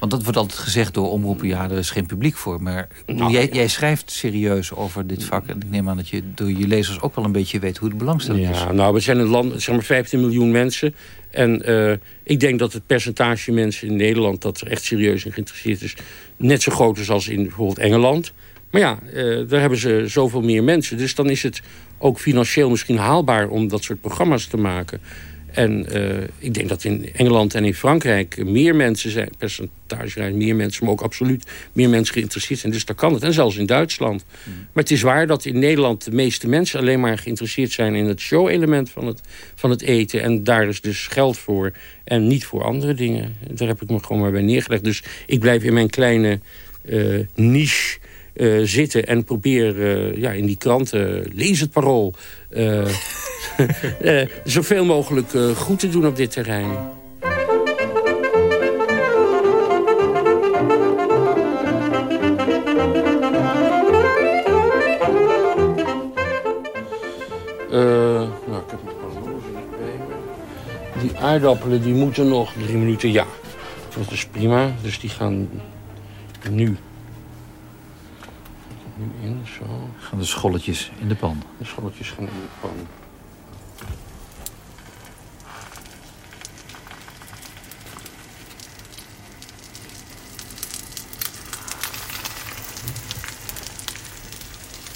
Want dat wordt altijd gezegd door omroepen, ja, er is geen publiek voor. Maar nou, jij, jij, schrijft serieus over dit vak. En ik neem aan dat je door je lezers ook wel een beetje weet hoe de belangstelling ja, is. Nou, we zijn een land, zeg maar 15 miljoen mensen. En uh, ik denk dat het percentage mensen in Nederland dat er echt serieus in geïnteresseerd is... net zo groot is als in bijvoorbeeld Engeland. Maar ja, uh, daar hebben ze zoveel meer mensen. Dus dan is het ook financieel misschien haalbaar om dat soort programma's te maken. En uh, ik denk dat in Engeland en in Frankrijk meer mensen zijn, percentage meer mensen, maar ook absoluut meer mensen geïnteresseerd zijn. Dus daar kan het. En zelfs in Duitsland. Mm. Maar het is waar dat in Nederland de meeste mensen alleen maar geïnteresseerd zijn in het show-element van het, van het eten. En daar is dus geld voor en niet voor andere dingen. Daar heb ik me gewoon maar bij neergelegd. Dus ik blijf in mijn kleine uh, niche uh, zitten en probeer uh, ja, in die kranten, lees het parool, uh, (laughs) zoveel mogelijk goed te doen op dit terrein. nou. Die aardappelen die moeten nog drie minuten, ja. Dat is prima, dus die gaan nu nu in, zo. Gaan de scholletjes in de pan? De scholletjes gaan in de pan.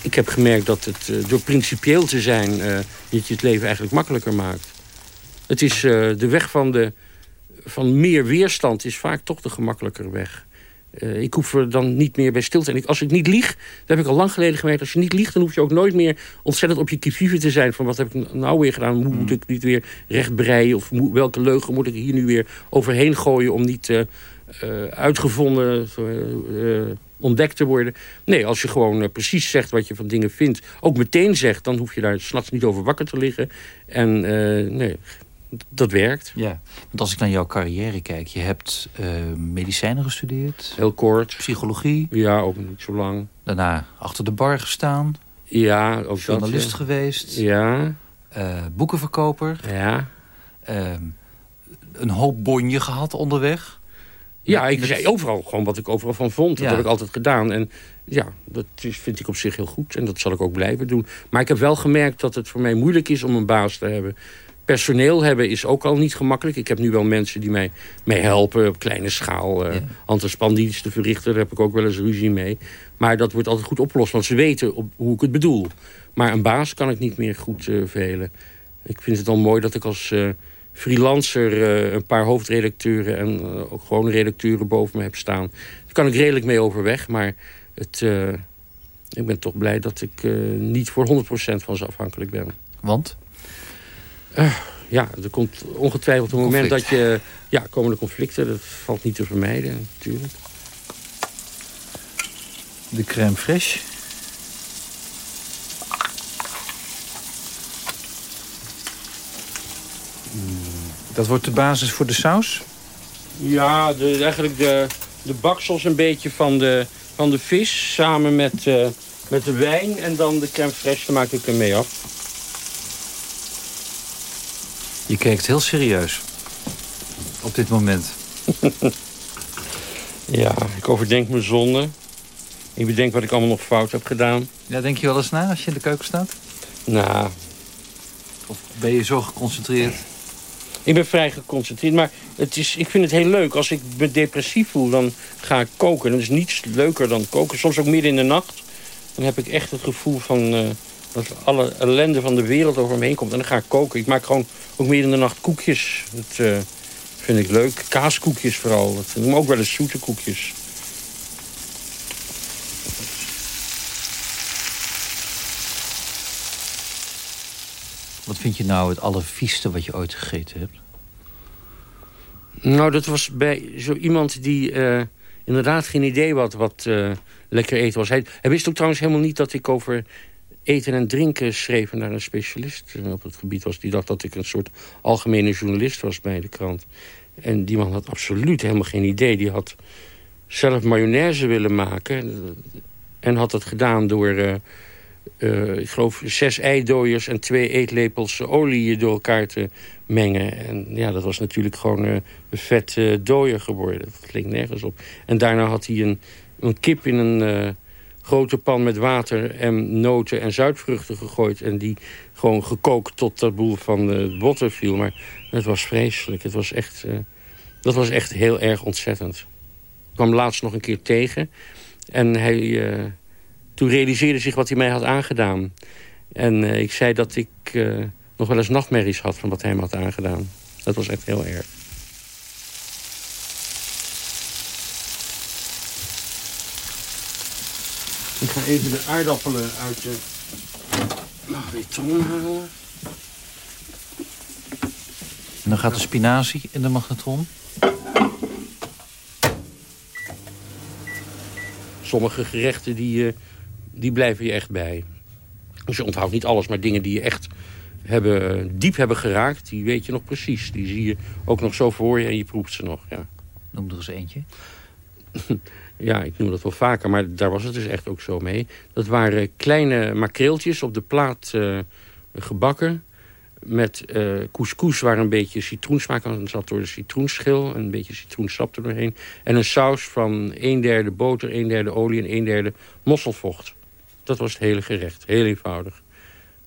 Ik heb gemerkt dat het uh, door principieel te zijn... Uh, dat je het leven eigenlijk makkelijker maakt. Het is uh, de weg van, de, van meer weerstand is vaak toch de gemakkelijker weg. Uh, ik hoef er dan niet meer bij stil te zijn. Als ik niet lieg, dat heb ik al lang geleden gemerkt... als je niet liegt, dan hoef je ook nooit meer ontzettend op je kivive te zijn... van wat heb ik nou weer gedaan? Hoe moet ik niet weer recht breien? Of welke leugen moet ik hier nu weer overheen gooien... om niet uh, uh, uitgevonden, ontdekt te worden? Nee, als je gewoon precies zegt wat je van dingen vindt... ook meteen zegt, dan hoef je daar s'nachts niet over wakker te liggen. En nee, dat werkt. Ja, want als ik naar jouw carrière kijk... je hebt uh, medicijnen gestudeerd. Heel kort. Psychologie. Ja, ook niet zo lang. Daarna achter de bar gestaan. Ja, ook Journalist dat, ja. geweest. Ja. Uh, boekenverkoper. Ja. Uh, een hoop bonje gehad onderweg. Ja, ik zei overal gewoon wat ik overal van vond. Dat ja. heb ik altijd gedaan. En ja, dat is, vind ik op zich heel goed. En dat zal ik ook blijven doen. Maar ik heb wel gemerkt dat het voor mij moeilijk is om een baas te hebben personeel hebben is ook al niet gemakkelijk. Ik heb nu wel mensen die mij, mij helpen op kleine schaal. Uh, ja. Antispandiensten verrichten, daar heb ik ook wel eens ruzie mee. Maar dat wordt altijd goed opgelost, want ze weten op, hoe ik het bedoel. Maar een baas kan ik niet meer goed uh, velen. Ik vind het al mooi dat ik als uh, freelancer een paar hoofdredacteuren... en ook gewoon redacteuren boven me heb staan. Daar kan ik redelijk mee overweg, maar het, ik ben toch blij dat ik niet voor 100% van ze afhankelijk ben. Want? Uh, ja, er komt ongetwijfeld een moment dat je... Ja, komende conflicten, dat valt niet te vermijden, natuurlijk. De crème fraîche. Dat wordt de basis voor de saus? Ja, de, eigenlijk de, de baksels een beetje van de, van de vis... samen met, uh, met de wijn en dan de crème fraîche, daar maak ik er mee af. Je kijkt heel serieus. Op dit moment. (laughs) ja, ik overdenk mijn zonde. Ik bedenk wat ik allemaal nog fout heb gedaan. Ja, denk je wel eens na als je in de keuken staat? Nou. Of ben je zo geconcentreerd? Ik ben vrij geconcentreerd, maar het is, ik vind het heel leuk. Als ik me depressief voel, dan ga ik koken. Dat is niets leuker dan koken. Soms ook midden in de nacht. Dan heb ik echt het gevoel van... Uh, dat alle ellende van de wereld over me heen komt. En dan ga ik koken. Ik maak gewoon ook midden in de nacht koekjes. Dat uh, vind ik leuk. Kaaskoekjes vooral. Dat noem ook wel eens zoete koekjes. Wat vind je nou het allervieste wat je ooit gegeten hebt? Nou, dat was bij zo iemand die uh, inderdaad geen idee had wat uh, lekker eten was. Hij, hij wist ook trouwens helemaal niet dat ik over eten en drinken schreven naar een specialist op het gebied was. Die dacht dat ik een soort algemene journalist was bij de krant. En die man had absoluut helemaal geen idee. Die had zelf mayonaise willen maken. En had dat gedaan door, uh, uh, ik geloof, zes eidooiers en twee eetlepels olie door elkaar te mengen. En ja, dat was natuurlijk gewoon uh, een vet dooier geworden. Dat klinkt nergens op. En daarna had hij een, een kip in een grote pan met water en noten en zuidvruchten gegooid. En die gewoon gekookt tot dat boel van de botter viel. Maar het was vreselijk. Het was echt, uh, dat was echt heel erg ontzettend. Ik kwam laatst nog een keer tegen. En hij, uh, toen realiseerde zich wat hij mij had aangedaan. En ik zei dat ik nog wel eens nachtmerries had van wat hij hem had aangedaan. Dat was echt heel erg. Ik ga even de aardappelen uit de magnetron halen. En dan gaat de spinazie in de magnetron. Sommige gerechten die, eh, die blijven je echt bij. Dus je onthoudt niet alles, maar dingen die je echt hebben, diep hebben geraakt... die weet je nog precies. Die zie je ook nog zo voor je en je proeft ze nog. Ja. Noem er eens eentje. (laughs) ja, ik noem dat wel vaker, maar daar was het dus echt ook zo mee. Dat waren kleine makreeltjes op de plaat uh, gebakken... met uh, couscous waar een beetje citroensmaak aan zat door de citroenschil... en een beetje citroensap er doorheen. En een saus van een derde boter, een derde olie en een derde mosselvocht. Dat was het hele gerecht, heel eenvoudig.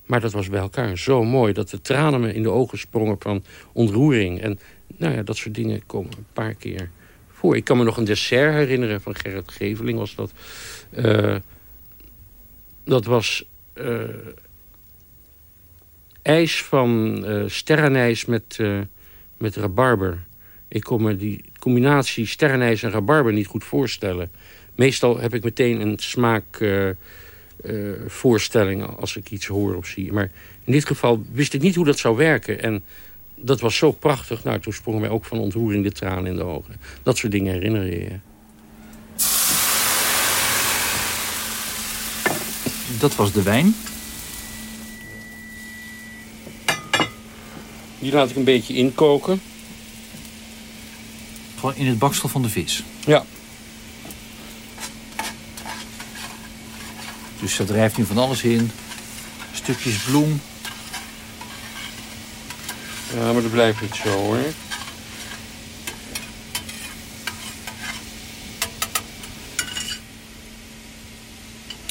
Maar dat was bij elkaar zo mooi dat de tranen me in de ogen sprongen van ontroering. En nou ja, dat soort dingen komen een paar keer voor. Ik kan me nog een dessert herinneren van Gerrit Geveling was dat. Uh, dat was uh, ijs van uh, sterrenijs met, met rabarber. Ik kon me die combinatie sterrenijs en rabarber niet goed voorstellen. Meestal heb ik meteen een smaakvoorstelling als ik iets hoor of zie. Maar in dit geval wist ik niet hoe dat zou werken. En dat was zo prachtig. Nou, toen sprongen mij ook van ontroering de tranen in de ogen. Dat soort dingen herinner je je. Dat was de wijn. Die laat ik een beetje inkoken. Gewoon in het baksel van de vis? Ja. Dus dat drijft nu van alles in. Stukjes bloem, ja, maar dat blijft niet zo hoor.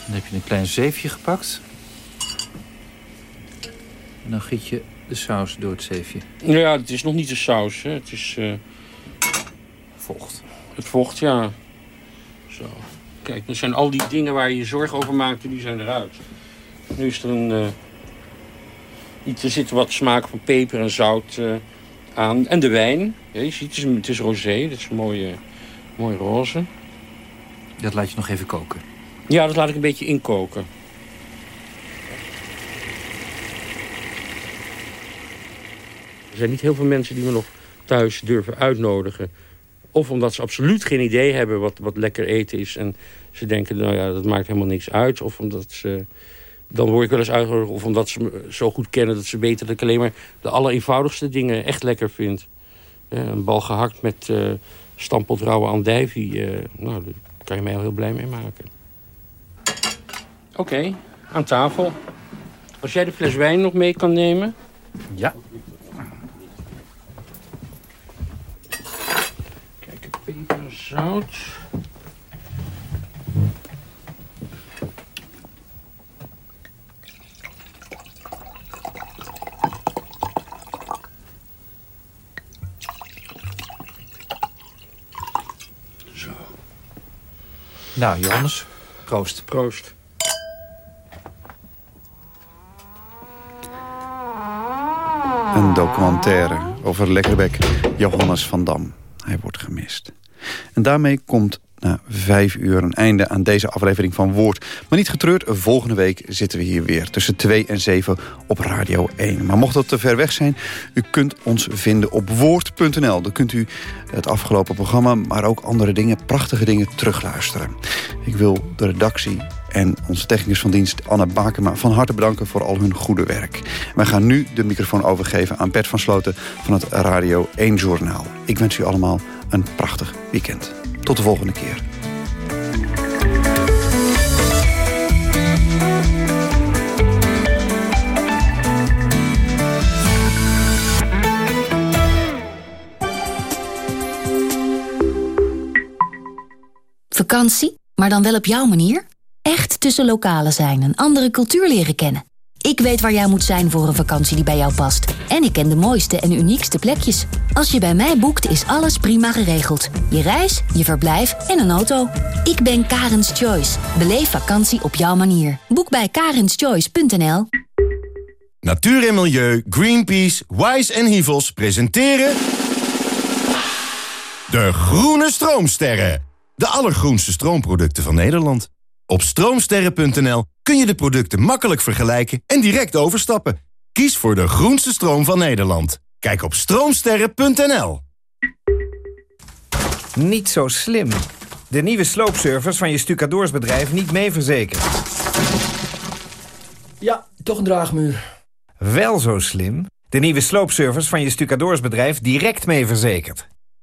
Dan heb je een klein zeefje gepakt. En dan giet je de saus door het zeefje. Ja, het is nog niet de saus, hè. Het is... Uh... Vocht. Het vocht, ja. Zo. Kijk, dan zijn al die dingen waar je je zorgen over maakte, die zijn eruit. Nu is er een... Uh er zit wat smaak van peper en zout uh, aan. En de wijn. Ja, je ziet, het is, het is rosé. Dat is een mooie, mooie roze. Dat laat je nog even koken? Ja, dat laat ik een beetje inkoken. Er zijn niet heel veel mensen die me nog thuis durven uitnodigen. Of omdat ze absoluut geen idee hebben wat, wat lekker eten is. En ze denken, nou ja, dat maakt helemaal niks uit. Of omdat ze dan word ik wel eens uitgenodigd. Of omdat ze me zo goed kennen dat ze weten dat ik alleen maar de allereenvoudigste dingen echt lekker vind. een bal gehakt met uh, stampot rauwe andijvie. Uh, nou, daar kan je mij al heel blij mee maken. Oké, aan tafel. Als jij de fles wijn nog mee kan nemen. Ja. Kijk, peper zout. Nou, Johannes, proost. Proost. Een documentaire over Lekkerbek Johannes van Dam. Hij wordt gemist. En daarmee komt na vijf uur een einde aan deze aflevering van Woord. Maar niet getreurd, volgende week zitten we hier weer tussen 2 en 7 op Radio 1. Maar mocht dat te ver weg zijn, u kunt ons vinden op woord.nl. Dan kunt u het afgelopen programma, maar ook andere dingen, prachtige dingen terugluisteren. Ik wil de redactie en onze technicus van dienst Anne Bakema van harte bedanken voor al hun goede werk. Wij gaan nu de microfoon overgeven aan Bert van Sloten van het Radio 1 Journaal. Ik wens u allemaal een prachtig weekend. Tot de volgende keer. Vakantie, maar dan wel op jouw manier? Echt tussen lokalen zijn en andere cultuur leren kennen. Ik weet waar jij moet zijn voor een vakantie die bij jou past. En ik ken de mooiste en uniekste plekjes. Als je bij mij boekt, is alles prima geregeld. Je reis, je verblijf en een auto. Ik ben Karens Choice. Beleef vakantie op jouw manier. Boek bij karenschoice.nl Natuur en Milieu, Greenpeace, Wise en Hivels presenteren... De Groene Stroomsterren. De allergroenste stroomproducten van Nederland. Op stroomsterren.nl kun je de producten makkelijk vergelijken en direct overstappen. Kies voor de groenste stroom van Nederland. Kijk op stroomsterren.nl. Niet zo slim. De nieuwe sloopservice van je stucadoorsbedrijf niet mee verzekerd. Ja, toch een draagmuur. Wel zo slim. De nieuwe sloopservice van je stucadoorsbedrijf direct mee verzekerd.